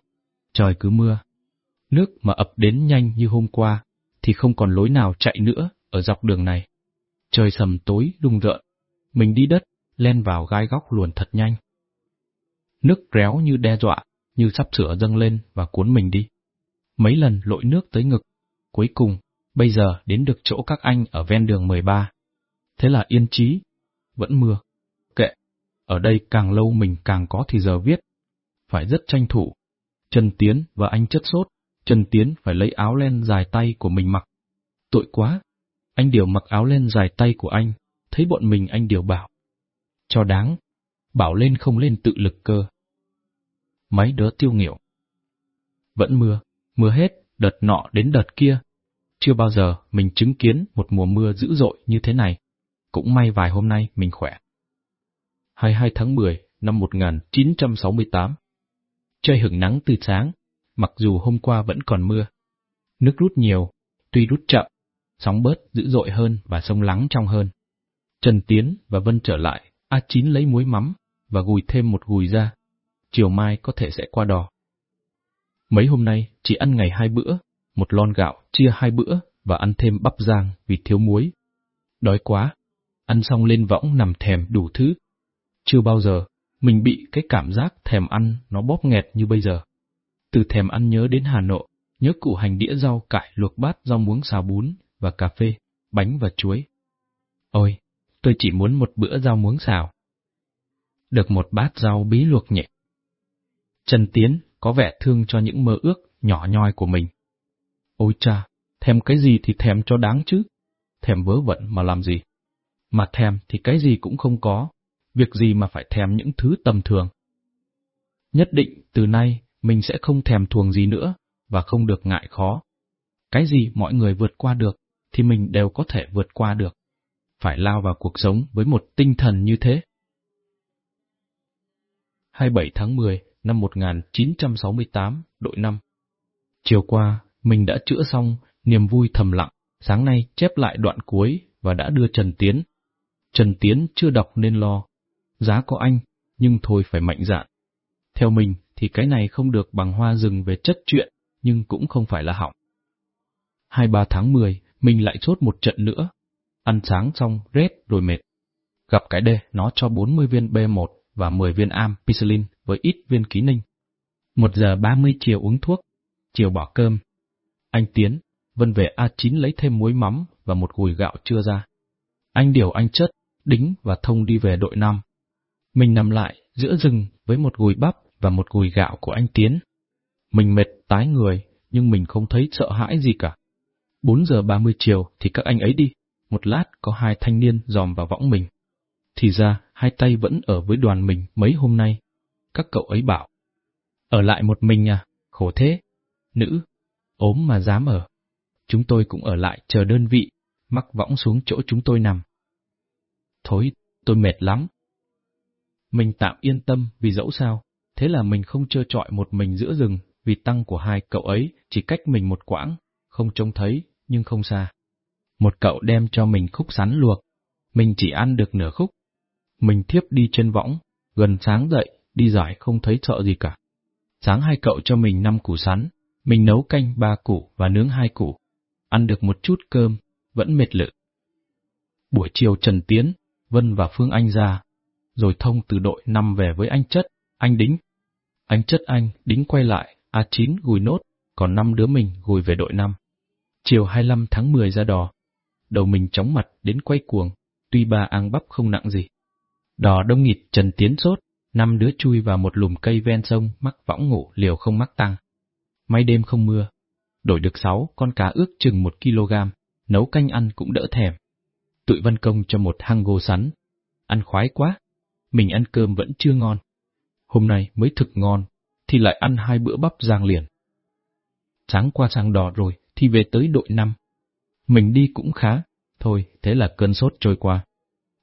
trời cứ mưa. Nước mà ập đến nhanh như hôm qua, thì không còn lối nào chạy nữa ở dọc đường này. Trời sầm tối rung rợn, mình đi đất, len vào gai góc luồn thật nhanh. Nước réo như đe dọa, như sắp sửa dâng lên và cuốn mình đi. Mấy lần lội nước tới ngực, cuối cùng, bây giờ đến được chỗ các anh ở ven đường 13. Thế là yên trí, vẫn mưa. Kệ, ở đây càng lâu mình càng có thì giờ viết. Phải rất tranh thủ. Trần Tiến và anh chất sốt, Trần Tiến phải lấy áo len dài tay của mình mặc. Tội quá, anh Điều mặc áo len dài tay của anh, thấy bọn mình anh Điều bảo. Cho đáng, bảo lên không lên tự lực cơ mấy đứa tiêu nghỉu. Vẫn mưa, mưa hết, đợt nọ đến đợt kia. Chưa bao giờ mình chứng kiến một mùa mưa dữ dội như thế này. Cũng may vài hôm nay mình khỏe. 22 tháng 10 năm 1968 Trời hưởng nắng từ sáng, mặc dù hôm qua vẫn còn mưa. Nước rút nhiều, tuy rút chậm, sóng bớt dữ dội hơn và sông lắng trong hơn. Trần Tiến và Vân trở lại, A9 lấy muối mắm và gùi thêm một gùi ra chiều mai có thể sẽ qua đò. Mấy hôm nay chỉ ăn ngày hai bữa, một lon gạo chia hai bữa và ăn thêm bắp rang vì thiếu muối. Đói quá, ăn xong lên võng nằm thèm đủ thứ. Chưa bao giờ mình bị cái cảm giác thèm ăn nó bóp nghẹt như bây giờ. Từ thèm ăn nhớ đến Hà Nội, nhớ củ hành đĩa rau cải luộc bát rau muống xào bún và cà phê, bánh và chuối. Ôi, tôi chỉ muốn một bữa rau muống xào. Được một bát rau bí luộc nhẹ Trần Tiến có vẻ thương cho những mơ ước nhỏ nhoi của mình. Ôi cha, thèm cái gì thì thèm cho đáng chứ. Thèm vớ vẩn mà làm gì. Mà thèm thì cái gì cũng không có. Việc gì mà phải thèm những thứ tầm thường. Nhất định từ nay mình sẽ không thèm thuồng gì nữa và không được ngại khó. Cái gì mọi người vượt qua được thì mình đều có thể vượt qua được. Phải lao vào cuộc sống với một tinh thần như thế. 27 tháng 10 năm 1968, đội 5. Chiều qua, mình đã chữa xong, niềm vui thầm lặng, sáng nay chép lại đoạn cuối và đã đưa Trần Tiến. Trần Tiến chưa đọc nên lo. Giá có anh, nhưng thôi phải mạnh dạn. Theo mình thì cái này không được bằng hoa rừng về chất chuyện, nhưng cũng không phải là hỏng. 23 tháng 10, mình lại chốt một trận nữa. Ăn sáng xong, rét rồi mệt. Gặp cái đê, nó cho 40 viên B1 và 10 viên ampicillin với ít viên ký ninh. Một giờ ba mươi chiều uống thuốc, chiều bỏ cơm. Anh Tiến, Vân về A9 lấy thêm muối mắm và một gùi gạo chưa ra. Anh điều anh chất, đính và thông đi về đội năm. Mình nằm lại giữa rừng với một gùi bắp và một gùi gạo của anh Tiến. Mình mệt tái người, nhưng mình không thấy sợ hãi gì cả. 4 giờ 30 chiều thì các anh ấy đi. Một lát có hai thanh niên dòm vào võng mình. Thì ra, hai tay vẫn ở với đoàn mình mấy hôm nay. Các cậu ấy bảo, ở lại một mình à, khổ thế. Nữ, ốm mà dám ở. Chúng tôi cũng ở lại chờ đơn vị, mắc võng xuống chỗ chúng tôi nằm. Thôi, tôi mệt lắm. Mình tạm yên tâm vì dẫu sao, thế là mình không trơ trọi một mình giữa rừng vì tăng của hai cậu ấy chỉ cách mình một quãng, không trông thấy nhưng không xa. Một cậu đem cho mình khúc sắn luộc, mình chỉ ăn được nửa khúc. Mình thiếp đi trên võng, gần sáng dậy, đi giải không thấy sợ gì cả. Sáng hai cậu cho mình năm củ sắn, mình nấu canh ba củ và nướng hai củ. Ăn được một chút cơm, vẫn mệt lự. Buổi chiều Trần Tiến, Vân và Phương Anh ra, rồi thông từ đội năm về với anh Chất, anh Đính. Anh Chất anh, Đính quay lại, A9 gùi nốt, còn năm đứa mình gùi về đội năm. Chiều 25 tháng 10 ra đò. Đầu mình chóng mặt đến quay cuồng, tuy ba ăn bắp không nặng gì. Đò đông nghịt Trần Tiến sốt, năm đứa chui vào một lùm cây ven sông mắc võng ngủ liều không mắc tăng. May đêm không mưa, đổi được sáu con cá ước chừng một kg, nấu canh ăn cũng đỡ thèm. Tụi văn công cho một hang gô sắn. Ăn khoái quá, mình ăn cơm vẫn chưa ngon. Hôm nay mới thực ngon, thì lại ăn hai bữa bắp rang liền. Sáng qua sang đò rồi, thì về tới đội năm. Mình đi cũng khá, thôi thế là cơn sốt trôi qua.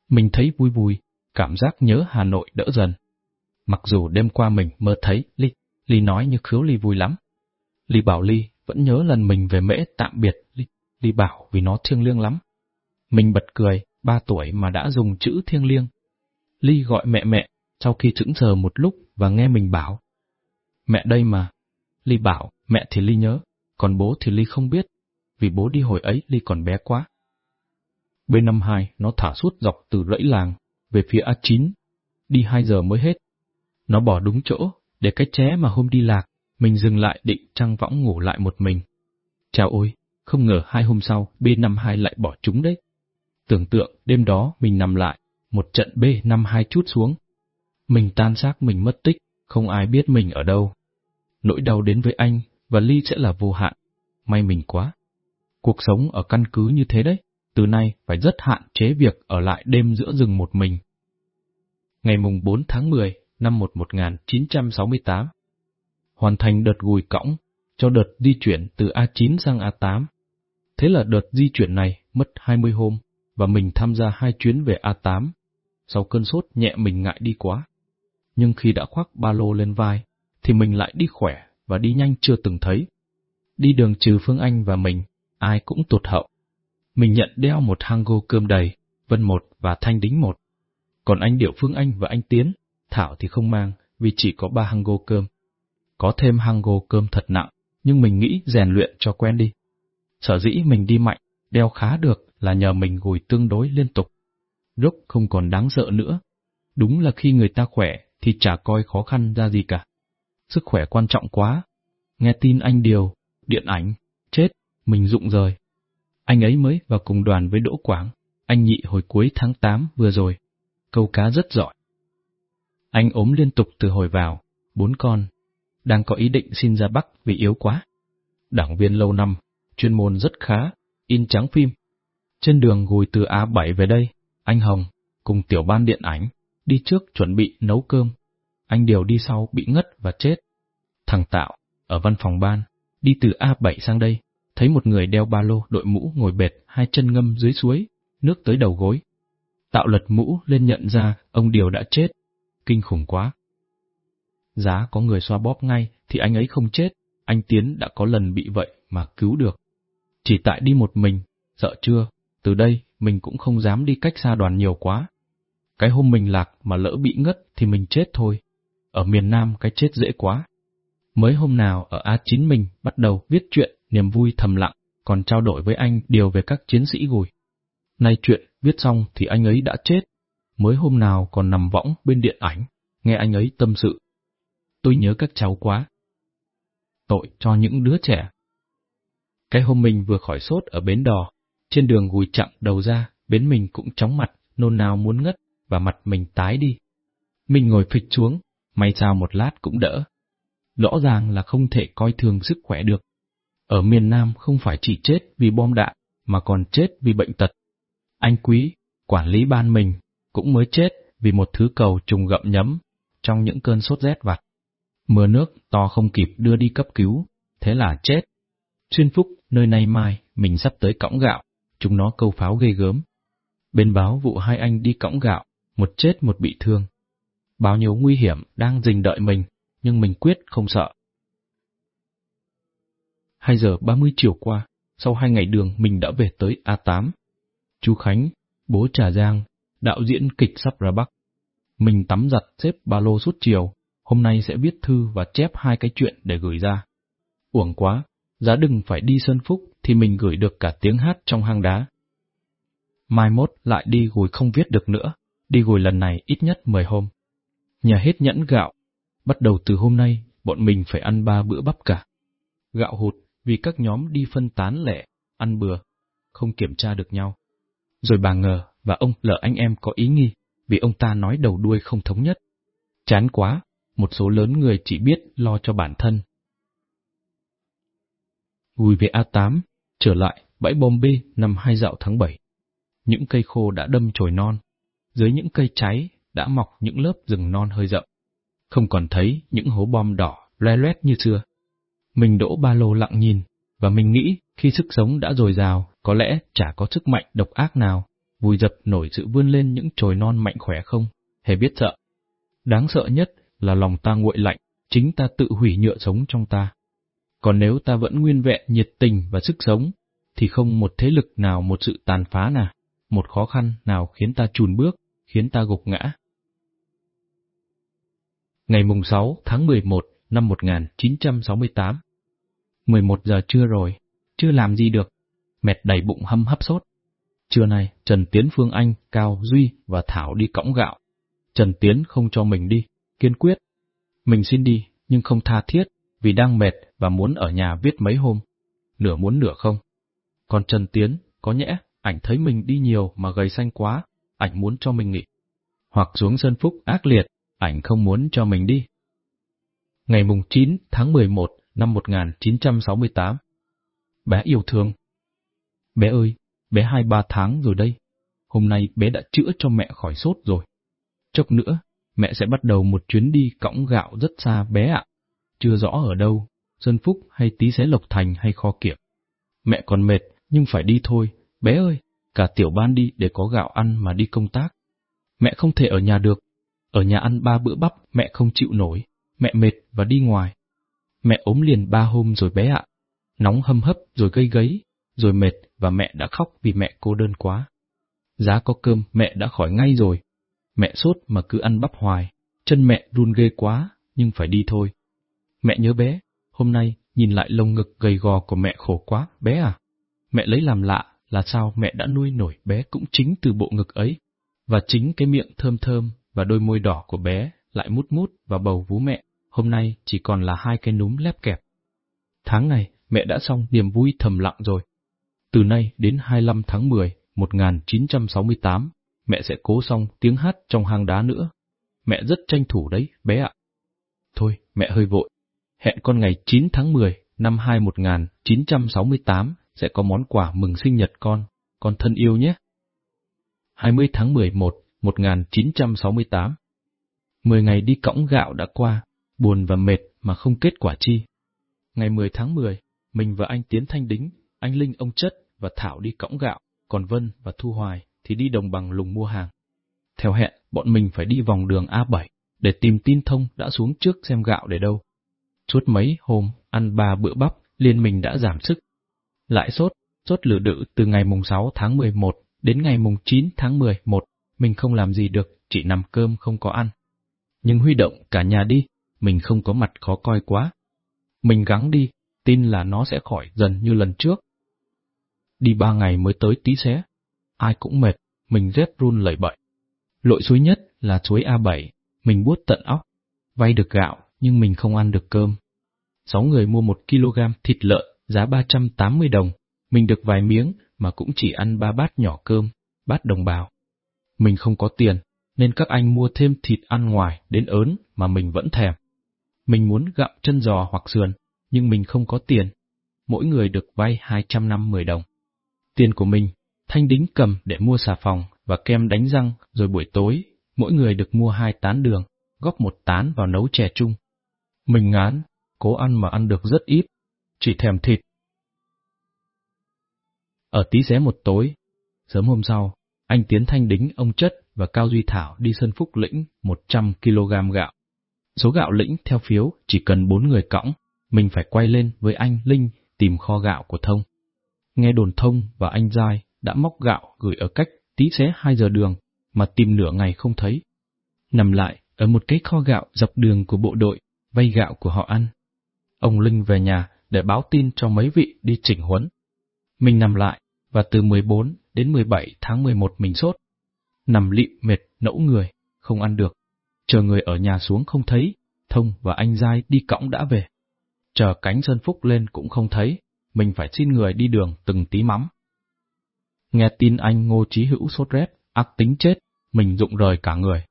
Mình thấy vui vui, cảm giác nhớ Hà Nội đỡ dần. Mặc dù đêm qua mình mơ thấy Ly, Ly nói như khiếu Ly vui lắm. Ly bảo Ly vẫn nhớ lần mình về mễ tạm biệt Ly, Ly bảo vì nó thiêng liêng lắm. Mình bật cười, ba tuổi mà đã dùng chữ thiêng liêng. Ly gọi mẹ mẹ, sau khi chững chờ một lúc và nghe mình bảo. Mẹ đây mà. Ly bảo, mẹ thì Ly nhớ, còn bố thì Ly không biết, vì bố đi hồi ấy Ly còn bé quá. B52 nó thả suốt dọc từ rẫy làng về phía A9, đi 2 giờ mới hết. Nó bỏ đúng chỗ, để cái ché mà hôm đi lạc, mình dừng lại định trăng võng ngủ lại một mình. Chào ôi, không ngờ hai hôm sau B52 lại bỏ chúng đấy. Tưởng tượng đêm đó mình nằm lại, một trận B52 chút xuống. Mình tan xác mình mất tích, không ai biết mình ở đâu. Nỗi đau đến với anh và Ly sẽ là vô hạn. May mình quá. Cuộc sống ở căn cứ như thế đấy, từ nay phải rất hạn chế việc ở lại đêm giữa rừng một mình. Ngày mùng 4 tháng 10 năm 1968, hoàn thành đợt gùi cõng cho đợt di chuyển từ A9 sang A8. Thế là đợt di chuyển này mất 20 hôm và mình tham gia hai chuyến về A8. Sau cơn sốt nhẹ mình ngại đi quá. Nhưng khi đã khoác ba lô lên vai, thì mình lại đi khỏe và đi nhanh chưa từng thấy. Đi đường trừ Phương Anh và mình, ai cũng tụt hậu. Mình nhận đeo một hango cơm đầy, Vân một và Thanh Đính một. Còn anh Điệu Phương Anh và anh Tiến, Thảo thì không mang vì chỉ có ba hango cơm. Có thêm hango cơm thật nặng, nhưng mình nghĩ rèn luyện cho quen đi. Sở dĩ mình đi mạnh, đeo khá được là nhờ mình gùi tương đối liên tục. Rốc không còn đáng sợ nữa. Đúng là khi người ta khỏe thì chả coi khó khăn ra gì cả. Sức khỏe quan trọng quá. Nghe tin anh Điều, điện ảnh, chết, mình rụng rời. Anh ấy mới vào cùng đoàn với Đỗ Quảng, anh nhị hồi cuối tháng 8 vừa rồi. Câu cá rất giỏi. Anh ốm liên tục từ hồi vào, bốn con. Đang có ý định xin ra Bắc vì yếu quá. Đảng viên lâu năm, chuyên môn rất khá, in trắng phim. Trên đường gùi từ A7 về đây, anh Hồng, cùng tiểu ban điện ảnh, đi trước chuẩn bị nấu cơm. Anh Điều đi sau bị ngất và chết. Thằng Tạo, ở văn phòng ban, đi từ A7 sang đây, thấy một người đeo ba lô đội mũ ngồi bệt hai chân ngâm dưới suối, nước tới đầu gối. Tạo lật mũ lên nhận ra ông Điều đã chết, kinh khủng quá. Giá có người xoa bóp ngay thì anh ấy không chết, anh Tiến đã có lần bị vậy mà cứu được. Chỉ tại đi một mình, sợ chưa, từ đây mình cũng không dám đi cách xa đoàn nhiều quá. Cái hôm mình lạc mà lỡ bị ngất thì mình chết thôi. Ở miền Nam cái chết dễ quá. Mới hôm nào ở A9 mình bắt đầu viết chuyện niềm vui thầm lặng, còn trao đổi với anh điều về các chiến sĩ gùi. Nay chuyện viết xong thì anh ấy đã chết. Mới hôm nào còn nằm võng bên điện ảnh, nghe anh ấy tâm sự. Tôi nhớ các cháu quá. Tội cho những đứa trẻ. Cái hôm mình vừa khỏi sốt ở bến đò, trên đường gùi chặng đầu ra, bến mình cũng chóng mặt, nôn nao muốn ngất, và mặt mình tái đi. Mình ngồi phịch xuống, may sao một lát cũng đỡ. Rõ ràng là không thể coi thường sức khỏe được. Ở miền Nam không phải chỉ chết vì bom đạn, mà còn chết vì bệnh tật. Anh Quý, quản lý ban mình, cũng mới chết vì một thứ cầu trùng gậm nhấm trong những cơn sốt rét vặt. Mưa nước to không kịp đưa đi cấp cứu, thế là chết. Xuyên phúc, nơi nay mai, mình sắp tới cõng gạo, chúng nó câu pháo ghê gớm. Bên báo vụ hai anh đi cõng gạo, một chết một bị thương. Bao nhiêu nguy hiểm đang dình đợi mình, nhưng mình quyết không sợ. 2 giờ 30 chiều qua, sau hai ngày đường mình đã về tới A8. Chú Khánh, bố Trà Giang, đạo diễn kịch sắp ra Bắc. Mình tắm giặt xếp ba lô suốt chiều, hôm nay sẽ viết thư và chép hai cái chuyện để gửi ra. Uổng quá, giá đừng phải đi Sơn Phúc thì mình gửi được cả tiếng hát trong hang đá. Mai mốt lại đi gùi không viết được nữa, đi gùi lần này ít nhất 10 hôm. Nhà hết nhẫn gạo, bắt đầu từ hôm nay bọn mình phải ăn ba bữa bắp cả. Gạo hụt vì các nhóm đi phân tán lẻ, ăn bừa, không kiểm tra được nhau. Rồi bà ngờ và ông lỡ anh em có ý nghi vì ông ta nói đầu đuôi không thống nhất. Chán quá, một số lớn người chỉ biết lo cho bản thân. Gùi về A8, trở lại bãi bom B năm hai dạo tháng 7. Những cây khô đã đâm chồi non, dưới những cây cháy đã mọc những lớp rừng non hơi rậm. Không còn thấy những hố bom đỏ loe loét như xưa. Mình đỗ ba lô lặng nhìn, và mình nghĩ khi sức sống đã dồi dào, có lẽ chả có sức mạnh độc ác nào, vùi dập nổi sự vươn lên những chồi non mạnh khỏe không, hề biết sợ. Đáng sợ nhất là lòng ta nguội lạnh, chính ta tự hủy nhựa sống trong ta. Còn nếu ta vẫn nguyên vẹn nhiệt tình và sức sống, thì không một thế lực nào một sự tàn phá nào, một khó khăn nào khiến ta chùn bước, khiến ta gục ngã. Ngày mùng 6 tháng 11 năm 1968 11 giờ trưa rồi, chưa làm gì được, mệt đầy bụng hâm hấp sốt. Trưa nay, Trần Tiến Phương Anh, Cao Duy và Thảo đi cõng gạo. Trần Tiến không cho mình đi, kiên quyết. Mình xin đi, nhưng không tha thiết, vì đang mệt và muốn ở nhà viết mấy hôm. Nửa muốn nửa không. Còn Trần Tiến, có nhẽ, ảnh thấy mình đi nhiều mà gầy xanh quá, ảnh muốn cho mình nghỉ. Hoặc xuống Sơn Phúc ác liệt, ảnh không muốn cho mình đi. Ngày mùng 9 tháng 11 năm 1968. Bé yêu thương. Bé ơi, bé hai ba tháng rồi đây. Hôm nay bé đã chữa cho mẹ khỏi sốt rồi. Chốc nữa, mẹ sẽ bắt đầu một chuyến đi cõng gạo rất xa bé ạ. Chưa rõ ở đâu, Sơn Phúc hay Tí Xé Lộc Thành hay Kho Kiệp. Mẹ còn mệt, nhưng phải đi thôi. Bé ơi, cả tiểu ban đi để có gạo ăn mà đi công tác. Mẹ không thể ở nhà được. Ở nhà ăn ba bữa bắp mẹ không chịu nổi. Mẹ mệt và đi ngoài. Mẹ ốm liền ba hôm rồi bé ạ. Nóng hâm hấp rồi gây gấy, rồi mệt và mẹ đã khóc vì mẹ cô đơn quá. Giá có cơm mẹ đã khỏi ngay rồi. Mẹ sốt mà cứ ăn bắp hoài, chân mẹ run ghê quá, nhưng phải đi thôi. Mẹ nhớ bé, hôm nay nhìn lại lông ngực gầy gò của mẹ khổ quá, bé à. Mẹ lấy làm lạ là sao mẹ đã nuôi nổi bé cũng chính từ bộ ngực ấy, và chính cái miệng thơm thơm và đôi môi đỏ của bé lại mút mút vào bầu vú mẹ hôm nay chỉ còn là hai cái núm lép kẹp. Tháng này, mẹ đã xong niềm vui thầm lặng rồi. Từ nay đến 25 tháng 10, 1968, mẹ sẽ cố xong tiếng hát trong hang đá nữa. Mẹ rất tranh thủ đấy, bé ạ. Thôi, mẹ hơi vội. Hẹn con ngày 9 tháng 10 năm 2 1968 sẽ có món quà mừng sinh nhật con, con thân yêu nhé. 20 tháng 11, 1968 Mười ngày đi cõng gạo đã qua, buồn và mệt mà không kết quả chi. Ngày 10 tháng 10, mình và anh Tiến Thanh Đính, anh Linh ông Chất và Thảo đi cõng gạo, còn Vân và Thu Hoài thì đi đồng bằng lùng mua hàng. Theo hẹn, bọn mình phải đi vòng đường A7 để tìm tin thông đã xuống trước xem gạo để đâu. Suốt mấy hôm, ăn ba bữa bắp, liên mình đã giảm sức. Lại sốt, sốt lửa đự từ ngày mùng 6 tháng 11 đến ngày mùng 9 tháng 11, mình không làm gì được, chỉ nằm cơm không có ăn. Nhưng huy động cả nhà đi, mình không có mặt khó coi quá. Mình gắng đi, tin là nó sẽ khỏi dần như lần trước. Đi ba ngày mới tới tí xé. Ai cũng mệt, mình rét run lẩy bậy. Lội suối nhất là suối A7, mình buốt tận óc. Vay được gạo, nhưng mình không ăn được cơm. Sáu người mua một kg thịt lợn, giá 380 đồng. Mình được vài miếng, mà cũng chỉ ăn ba bát nhỏ cơm, bát đồng bào. Mình không có tiền, nên các anh mua thêm thịt ăn ngoài đến ớn mà mình vẫn thèm. Mình muốn gặm chân giò hoặc sườn, nhưng mình không có tiền. Mỗi người được vay 250 đồng. Tiền của mình, Thanh Đính cầm để mua xà phòng và kem đánh răng rồi buổi tối, mỗi người được mua hai tán đường, góp một tán vào nấu chè chung. Mình ngán, cố ăn mà ăn được rất ít, chỉ thèm thịt. Ở tí xé một tối, sớm hôm sau, anh Tiến Thanh đính ông Chất và Cao Duy Thảo đi Sơn Phúc lĩnh 100 kg gạo. Số gạo lĩnh theo phiếu chỉ cần bốn người cõng, mình phải quay lên với anh Linh tìm kho gạo của Thông. Nghe đồn Thông và anh Giai đã móc gạo gửi ở cách tí xé hai giờ đường mà tìm nửa ngày không thấy. Nằm lại ở một cái kho gạo dọc đường của bộ đội, vay gạo của họ ăn. Ông Linh về nhà để báo tin cho mấy vị đi chỉnh huấn. Mình nằm lại, và từ 14 đến 17 tháng 11 mình sốt. Nằm lịm mệt, nẫu người, không ăn được. Chờ người ở nhà xuống không thấy, Thông và anh Giai đi cõng đã về. Chờ cánh dân Phúc lên cũng không thấy, mình phải xin người đi đường từng tí mắm. Nghe tin anh Ngô Chí Hữu sốt rét, ác tính chết, mình rụng rời cả người.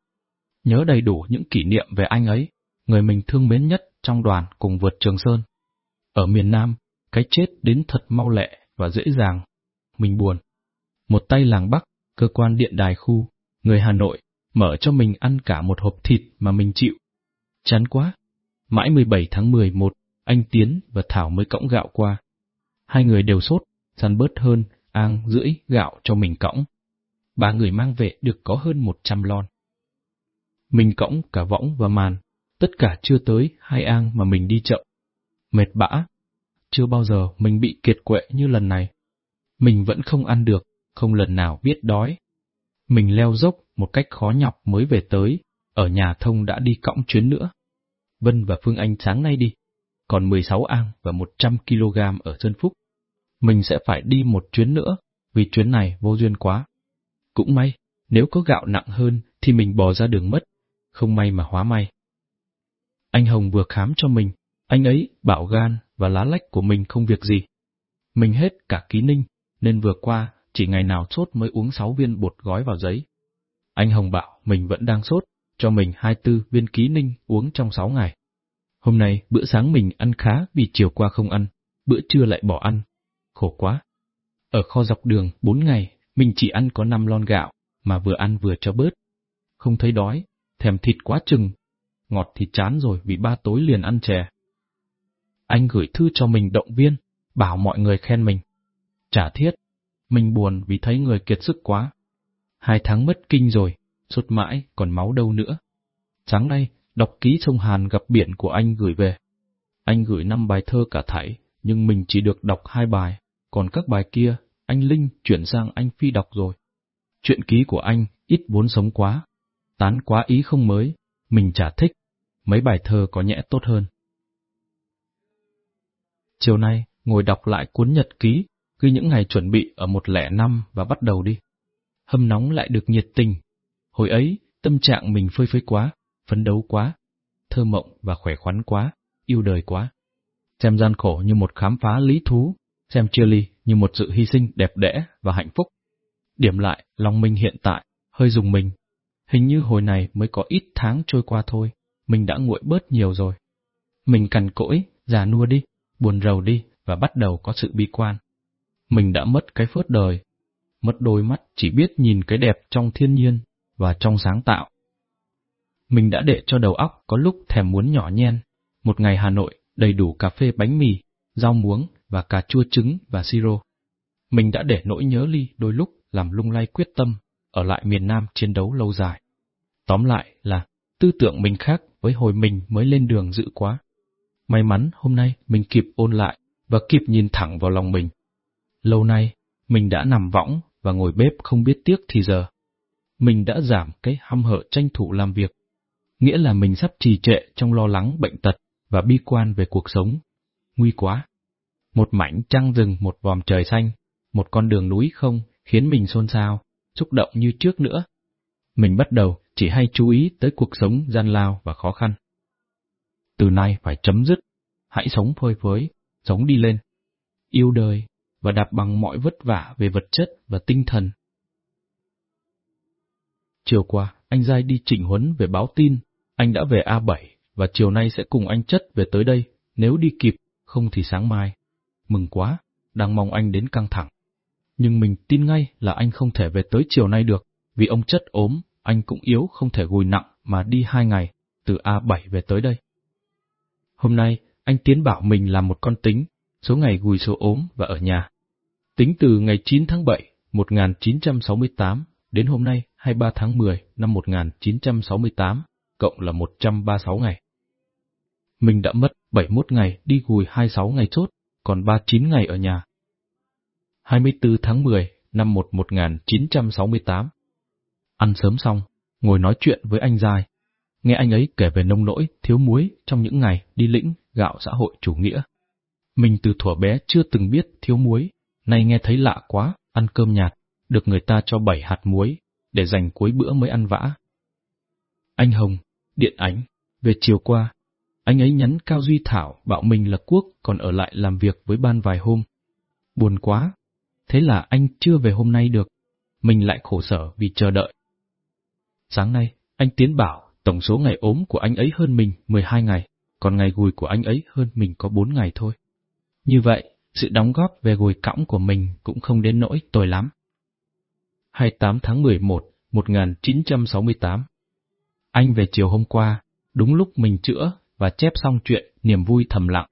Nhớ đầy đủ những kỷ niệm về anh ấy, người mình thương mến nhất trong đoàn cùng vượt Trường Sơn. Ở miền Nam, cái chết đến thật mau lẹ và dễ dàng. Mình buồn. Một tay làng Bắc, cơ quan điện đài khu, người Hà Nội, mở cho mình ăn cả một hộp thịt mà mình chịu. Chán quá. Mãi 17 tháng 11, anh Tiến và Thảo mới cõng gạo qua. Hai người đều sốt, săn bớt hơn, ang rưỡi gạo cho mình cõng. Ba người mang về được có hơn 100 lon. Mình cõng cả võng và màn, tất cả chưa tới hai ang mà mình đi chậm mệt bã. Chưa bao giờ mình bị kiệt quệ như lần này. Mình vẫn không ăn được, không lần nào biết đói. Mình leo dốc một cách khó nhọc mới về tới, ở nhà thông đã đi cõng chuyến nữa. Vân và Phương Anh sáng nay đi, còn 16 ang và 100 kg ở Sơn Phúc. Mình sẽ phải đi một chuyến nữa, vì chuyến này vô duyên quá. Cũng may, nếu có gạo nặng hơn thì mình bò ra đường mất, không may mà hóa may. Anh Hồng vừa khám cho mình, anh ấy bảo gan và lá lách của mình không việc gì. Mình hết cả ký ninh, nên vừa qua chỉ ngày nào sốt mới uống 6 viên bột gói vào giấy. Anh Hồng bảo mình vẫn đang sốt, cho mình 24 viên ký ninh uống trong 6 ngày. Hôm nay bữa sáng mình ăn khá vì chiều qua không ăn, bữa trưa lại bỏ ăn. Khổ quá. Ở kho dọc đường 4 ngày, mình chỉ ăn có 5 lon gạo, mà vừa ăn vừa cho bớt. Không thấy đói, thèm thịt quá chừng. Ngọt thì chán rồi vì ba tối liền ăn chè anh gửi thư cho mình động viên, bảo mọi người khen mình. Chả thiết, mình buồn vì thấy người kiệt sức quá. Hai tháng mất kinh rồi, sốt mãi, còn máu đâu nữa. Sáng nay, đọc ký sông Hàn gặp biển của anh gửi về. Anh gửi năm bài thơ cả thảy, nhưng mình chỉ được đọc hai bài, còn các bài kia, anh Linh chuyển sang anh Phi đọc rồi. Chuyện ký của anh ít vốn sống quá, tán quá ý không mới, mình chả thích, mấy bài thơ có nhẽ tốt hơn. Chiều nay, ngồi đọc lại cuốn nhật ký, ghi những ngày chuẩn bị ở một lẻ năm và bắt đầu đi. Hâm nóng lại được nhiệt tình. Hồi ấy, tâm trạng mình phơi phới quá, phấn đấu quá, thơ mộng và khỏe khoắn quá, yêu đời quá. Xem gian khổ như một khám phá lý thú, xem chia ly như một sự hy sinh đẹp đẽ và hạnh phúc. Điểm lại, lòng mình hiện tại, hơi dùng mình. Hình như hồi này mới có ít tháng trôi qua thôi, mình đã nguội bớt nhiều rồi. Mình cằn cỗi, già nua đi, buồn rầu đi và bắt đầu có sự bi quan. Mình đã mất cái phớt đời, mất đôi mắt chỉ biết nhìn cái đẹp trong thiên nhiên và trong sáng tạo. Mình đã để cho đầu óc có lúc thèm muốn nhỏ nhen, một ngày Hà Nội đầy đủ cà phê bánh mì, rau muống và cà chua trứng và siro. Mình đã để nỗi nhớ ly đôi lúc làm lung lay quyết tâm ở lại miền Nam chiến đấu lâu dài. Tóm lại là tư tưởng mình khác với hồi mình mới lên đường dự quá. May mắn hôm nay mình kịp ôn lại và kịp nhìn thẳng vào lòng mình. Lâu nay, mình đã nằm võng và ngồi bếp không biết tiếc thì giờ. Mình đã giảm cái hăm hở tranh thủ làm việc, nghĩa là mình sắp trì trệ trong lo lắng bệnh tật và bi quan về cuộc sống. Nguy quá! Một mảnh trăng rừng một vòm trời xanh, một con đường núi không khiến mình xôn xao, xúc động như trước nữa. Mình bắt đầu chỉ hay chú ý tới cuộc sống gian lao và khó khăn từ nay phải chấm dứt, hãy sống phơi phới, sống đi lên, yêu đời và đạp bằng mọi vất vả về vật chất và tinh thần. Chiều qua, anh Giai đi chỉnh huấn về báo tin, anh đã về A7 và chiều nay sẽ cùng anh Chất về tới đây, nếu đi kịp, không thì sáng mai. Mừng quá, đang mong anh đến căng thẳng. Nhưng mình tin ngay là anh không thể về tới chiều nay được, vì ông Chất ốm, anh cũng yếu không thể gùi nặng mà đi hai ngày, từ A7 về tới đây. Hôm nay, anh Tiến bảo mình làm một con tính, số ngày gùi số ốm và ở nhà. Tính từ ngày 9 tháng 7, 1968 đến hôm nay 23 tháng 10 năm 1968, cộng là 136 ngày. Mình đã mất 71 ngày đi gùi 26 ngày chốt, còn 39 ngày ở nhà. 24 tháng 10 năm 1968. Ăn sớm xong, ngồi nói chuyện với anh giai Nghe anh ấy kể về nông nỗi thiếu muối trong những ngày đi lĩnh gạo xã hội chủ nghĩa. Mình từ thuở bé chưa từng biết thiếu muối, nay nghe thấy lạ quá, ăn cơm nhạt, được người ta cho bảy hạt muối, để dành cuối bữa mới ăn vã. Anh Hồng, điện ảnh, về chiều qua, anh ấy nhắn Cao Duy Thảo bảo mình là Quốc còn ở lại làm việc với ban vài hôm. Buồn quá, thế là anh chưa về hôm nay được, mình lại khổ sở vì chờ đợi. Sáng nay, anh Tiến bảo tổng số ngày ốm của anh ấy hơn mình 12 ngày, còn ngày gùi của anh ấy hơn mình có 4 ngày thôi. Như vậy, sự đóng góp về gùi cõng của mình cũng không đến nỗi tồi lắm. 28 tháng 11, 1968 Anh về chiều hôm qua, đúng lúc mình chữa và chép xong chuyện niềm vui thầm lặng,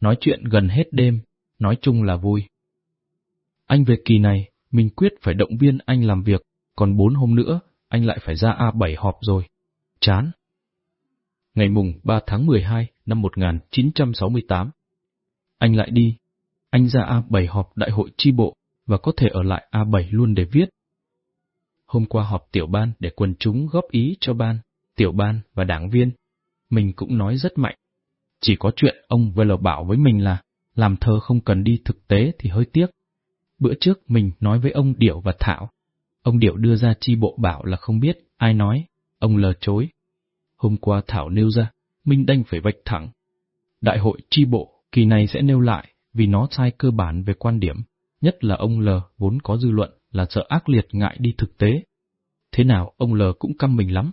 nói chuyện gần hết đêm, nói chung là vui. Anh về kỳ này, mình quyết phải động viên anh làm việc, còn bốn hôm nữa, anh lại phải ra A7 họp rồi. Chán. Ngày mùng 3 tháng 12 năm 1968, anh lại đi. Anh ra A7 họp đại hội chi bộ và có thể ở lại A7 luôn để viết. Hôm qua họp tiểu ban để quần chúng góp ý cho ban, tiểu ban và đảng viên. Mình cũng nói rất mạnh. Chỉ có chuyện ông VL bảo với mình là làm thơ không cần đi thực tế thì hơi tiếc. Bữa trước mình nói với ông Điểu và Thảo. Ông Điểu đưa ra chi bộ bảo là không biết, ai nói, ông lờ chối. Hôm qua Thảo nêu ra, mình đành phải vạch thẳng. Đại hội chi bộ kỳ này sẽ nêu lại vì nó sai cơ bản về quan điểm, nhất là ông L vốn có dư luận là sợ ác liệt ngại đi thực tế. Thế nào ông L cũng căm mình lắm.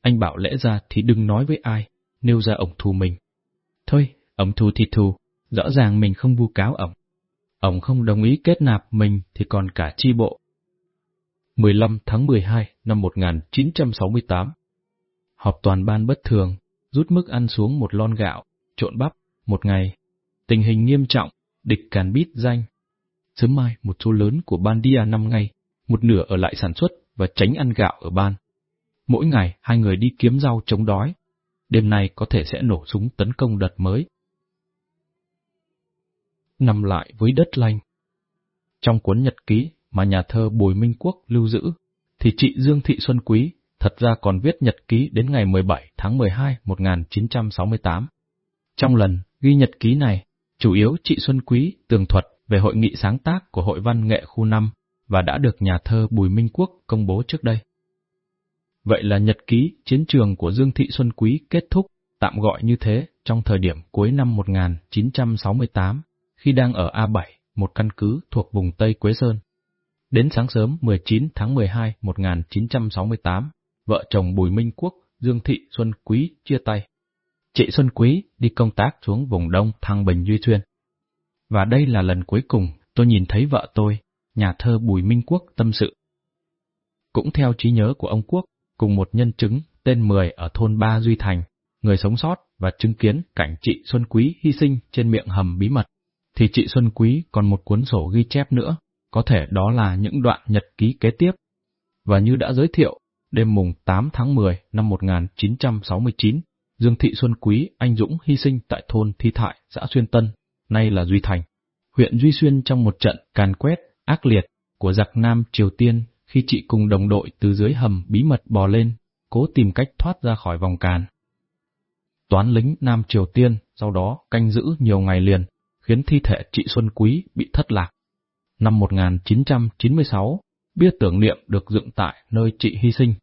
Anh bảo lẽ ra thì đừng nói với ai, nêu ra ổng thù mình. Thôi, ổng thù thì thù, rõ ràng mình không vu cáo ổng ông không đồng ý kết nạp mình thì còn cả chi bộ. 15 tháng 12 năm 1968 Họp toàn ban bất thường, rút mức ăn xuống một lon gạo, trộn bắp, một ngày. Tình hình nghiêm trọng, địch càn bít danh. Sớm mai một số lớn của ban Dia năm ngày, một nửa ở lại sản xuất và tránh ăn gạo ở ban. Mỗi ngày hai người đi kiếm rau chống đói. Đêm nay có thể sẽ nổ súng tấn công đợt mới. Nằm lại với đất lành. Trong cuốn nhật ký mà nhà thơ Bùi Minh Quốc lưu giữ, thì chị Dương Thị Xuân Quý thật ra còn viết nhật ký đến ngày 17 tháng 12 1968. Trong lần ghi nhật ký này, chủ yếu chị Xuân Quý tường thuật về hội nghị sáng tác của Hội văn nghệ khu 5 và đã được nhà thơ Bùi Minh Quốc công bố trước đây. Vậy là nhật ký chiến trường của Dương Thị Xuân Quý kết thúc, tạm gọi như thế, trong thời điểm cuối năm 1968, khi đang ở A7, một căn cứ thuộc vùng Tây Quế Sơn. Đến sáng sớm 19 tháng 12 1968, vợ chồng Bùi Minh Quốc, Dương Thị Xuân Quý chia tay. Chị Xuân Quý đi công tác xuống vùng đông Thăng Bình Duy Xuyên. Và đây là lần cuối cùng tôi nhìn thấy vợ tôi, nhà thơ Bùi Minh Quốc tâm sự. Cũng theo trí nhớ của ông Quốc, cùng một nhân chứng tên Mười ở thôn Ba Duy Thành, người sống sót và chứng kiến cảnh chị Xuân Quý hy sinh trên miệng hầm bí mật, thì chị Xuân Quý còn một cuốn sổ ghi chép nữa, có thể đó là những đoạn nhật ký kế tiếp. Và như đã giới thiệu, đêm mùng 8 tháng 10 năm 1969, Dương Thị Xuân Quý anh dũng hy sinh tại thôn Thi Thại, xã Xuyên Tân, nay là Duy Thành, huyện Duy Xuyên trong một trận càn quét ác liệt của giặc Nam Triều Tiên khi chị cùng đồng đội từ dưới hầm bí mật bò lên, cố tìm cách thoát ra khỏi vòng càn. Toán lính Nam Triều Tiên sau đó canh giữ nhiều ngày liền, khiến thi thể chị Xuân Quý bị thất lạc. Năm 1996, bia tưởng niệm được dựng tại nơi chị hy sinh.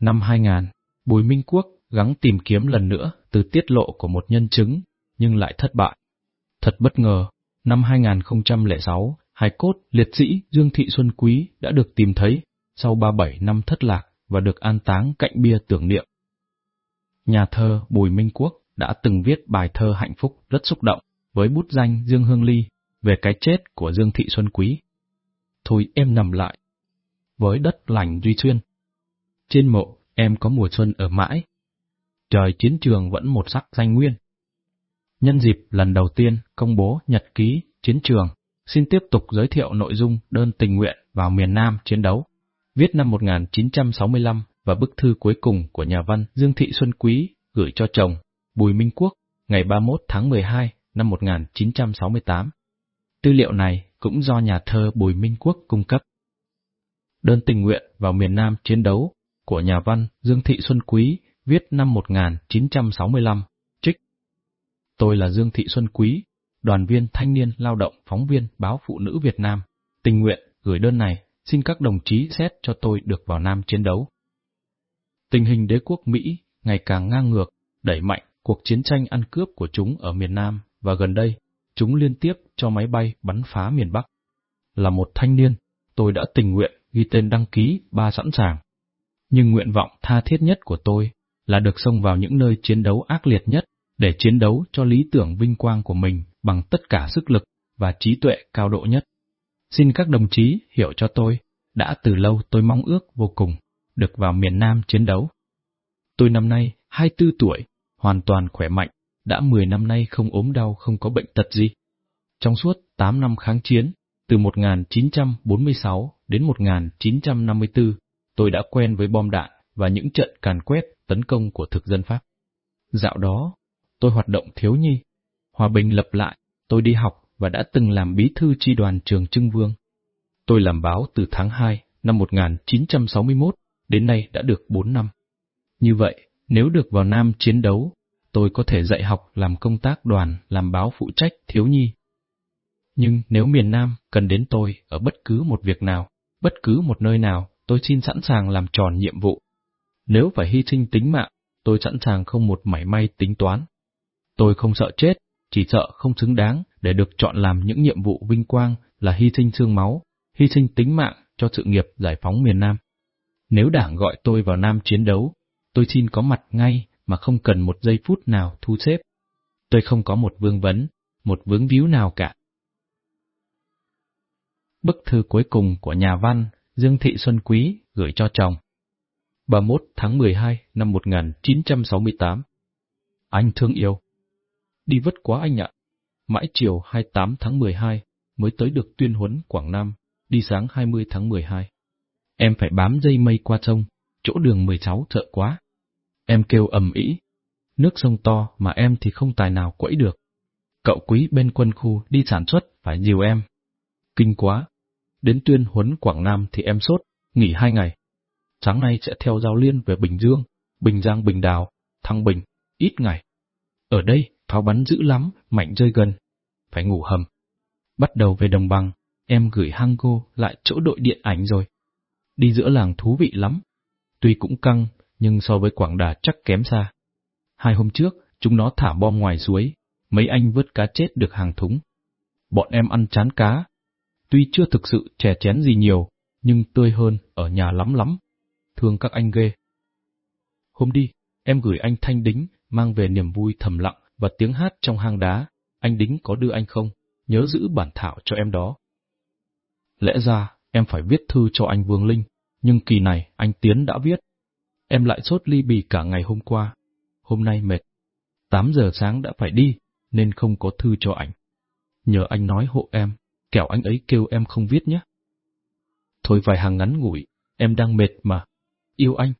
Năm 2000, Bùi Minh Quốc gắng tìm kiếm lần nữa từ tiết lộ của một nhân chứng, nhưng lại thất bại. Thật bất ngờ, năm 2006, hài cốt liệt sĩ Dương Thị Xuân Quý đã được tìm thấy sau 37 năm thất lạc và được an táng cạnh bia tưởng niệm. Nhà thơ Bùi Minh Quốc đã từng viết bài thơ hạnh phúc rất xúc động với bút danh Dương Hương Ly về cái chết của Dương Thị Xuân Quý. Thôi em nằm lại, với đất lành Duy Xuyên. Trên mộ em có mùa xuân ở mãi, trời chiến trường vẫn một sắc danh nguyên. Nhân dịp lần đầu tiên công bố nhật ký chiến trường, xin tiếp tục giới thiệu nội dung đơn tình nguyện vào miền Nam chiến đấu, viết năm 1965 và bức thư cuối cùng của nhà văn Dương Thị Xuân Quý gửi cho chồng Bùi Minh Quốc ngày 31 tháng 12 năm 1968. Tư liệu này cũng do nhà thơ Bùi Minh Quốc cung cấp. Đơn tình nguyện vào miền Nam chiến đấu của nhà văn Dương Thị Xuân Quý viết năm 1965, trích. Tôi là Dương Thị Xuân Quý, đoàn viên thanh niên lao động phóng viên báo Phụ nữ Việt Nam, tình nguyện gửi đơn này, xin các đồng chí xét cho tôi được vào Nam chiến đấu. Tình hình đế quốc Mỹ ngày càng ngang ngược, đẩy mạnh cuộc chiến tranh ăn cướp của chúng ở miền Nam và gần đây, chúng liên tiếp cho máy bay bắn phá miền Bắc. Là một thanh niên, tôi đã tình nguyện ghi tên đăng ký ba sẵn sàng. Nhưng nguyện vọng tha thiết nhất của tôi là được xông vào những nơi chiến đấu ác liệt nhất để chiến đấu cho lý tưởng vinh quang của mình bằng tất cả sức lực và trí tuệ cao độ nhất. Xin các đồng chí hiểu cho tôi, đã từ lâu tôi mong ước vô cùng được vào miền Nam chiến đấu. Tôi năm nay 24 tuổi, hoàn toàn khỏe mạnh, đã 10 năm nay không ốm đau không có bệnh tật gì. Trong suốt 8 năm kháng chiến, từ 1946 đến 1954, tôi đã quen với bom đạn và những trận càn quét tấn công của thực dân Pháp. Dạo đó, tôi hoạt động thiếu nhi. Hòa bình lập lại, tôi đi học và đã từng làm bí thư tri đoàn trường Trưng Vương. Tôi làm báo từ tháng 2 năm 1961 đến nay đã được 4 năm. Như vậy, nếu được vào Nam chiến đấu, tôi có thể dạy học làm công tác đoàn, làm báo phụ trách thiếu nhi. Nhưng nếu miền Nam cần đến tôi ở bất cứ một việc nào, bất cứ một nơi nào, tôi xin sẵn sàng làm tròn nhiệm vụ. Nếu phải hy sinh tính mạng, tôi sẵn sàng không một mảy may tính toán. Tôi không sợ chết, chỉ sợ không xứng đáng để được chọn làm những nhiệm vụ vinh quang là hy sinh xương máu, hy sinh tính mạng cho sự nghiệp giải phóng miền Nam. Nếu đảng gọi tôi vào Nam chiến đấu, tôi xin có mặt ngay mà không cần một giây phút nào thu xếp. Tôi không có một vương vấn, một vướng víu nào cả. Bức thư cuối cùng của nhà văn Dương Thị Xuân Quý gửi cho chồng. 31 tháng 12 năm 1968 Anh thương yêu. Đi vất quá anh ạ. Mãi chiều 28 tháng 12 mới tới được tuyên huấn Quảng Nam, đi sáng 20 tháng 12. Em phải bám dây mây qua sông, chỗ đường 16 sợ quá. Em kêu ầm ĩ, nước sông to mà em thì không tài nào quẫy được. Cậu quý bên quân khu đi sản xuất phải nhiều em. Kinh quá. Đến tuyên huấn Quảng Nam thì em sốt, nghỉ hai ngày. Sáng nay sẽ theo giao liên về Bình Dương, Bình Giang Bình Đào, Thăng Bình, ít ngày. Ở đây, pháo bắn dữ lắm, mạnh rơi gần. Phải ngủ hầm. Bắt đầu về đồng bằng, em gửi Hango lại chỗ đội điện ảnh rồi. Đi giữa làng thú vị lắm. Tuy cũng căng, nhưng so với Quảng Đà chắc kém xa. Hai hôm trước, chúng nó thả bom ngoài suối, mấy anh vớt cá chết được hàng thúng. Bọn em ăn chán cá. Tuy chưa thực sự chè chén gì nhiều, nhưng tươi hơn ở nhà lắm lắm. Thương các anh ghê. Hôm đi, em gửi anh Thanh Đính mang về niềm vui thầm lặng và tiếng hát trong hang đá. Anh Đính có đưa anh không? Nhớ giữ bản thảo cho em đó. Lẽ ra, em phải viết thư cho anh Vương Linh, nhưng kỳ này anh Tiến đã viết. Em lại sốt ly bì cả ngày hôm qua. Hôm nay mệt. 8 giờ sáng đã phải đi, nên không có thư cho ảnh. Nhờ anh nói hộ em, kẻo anh ấy kêu em không viết nhé. Thôi vài hàng ngắn ngủi, em đang mệt mà. Yêu anh.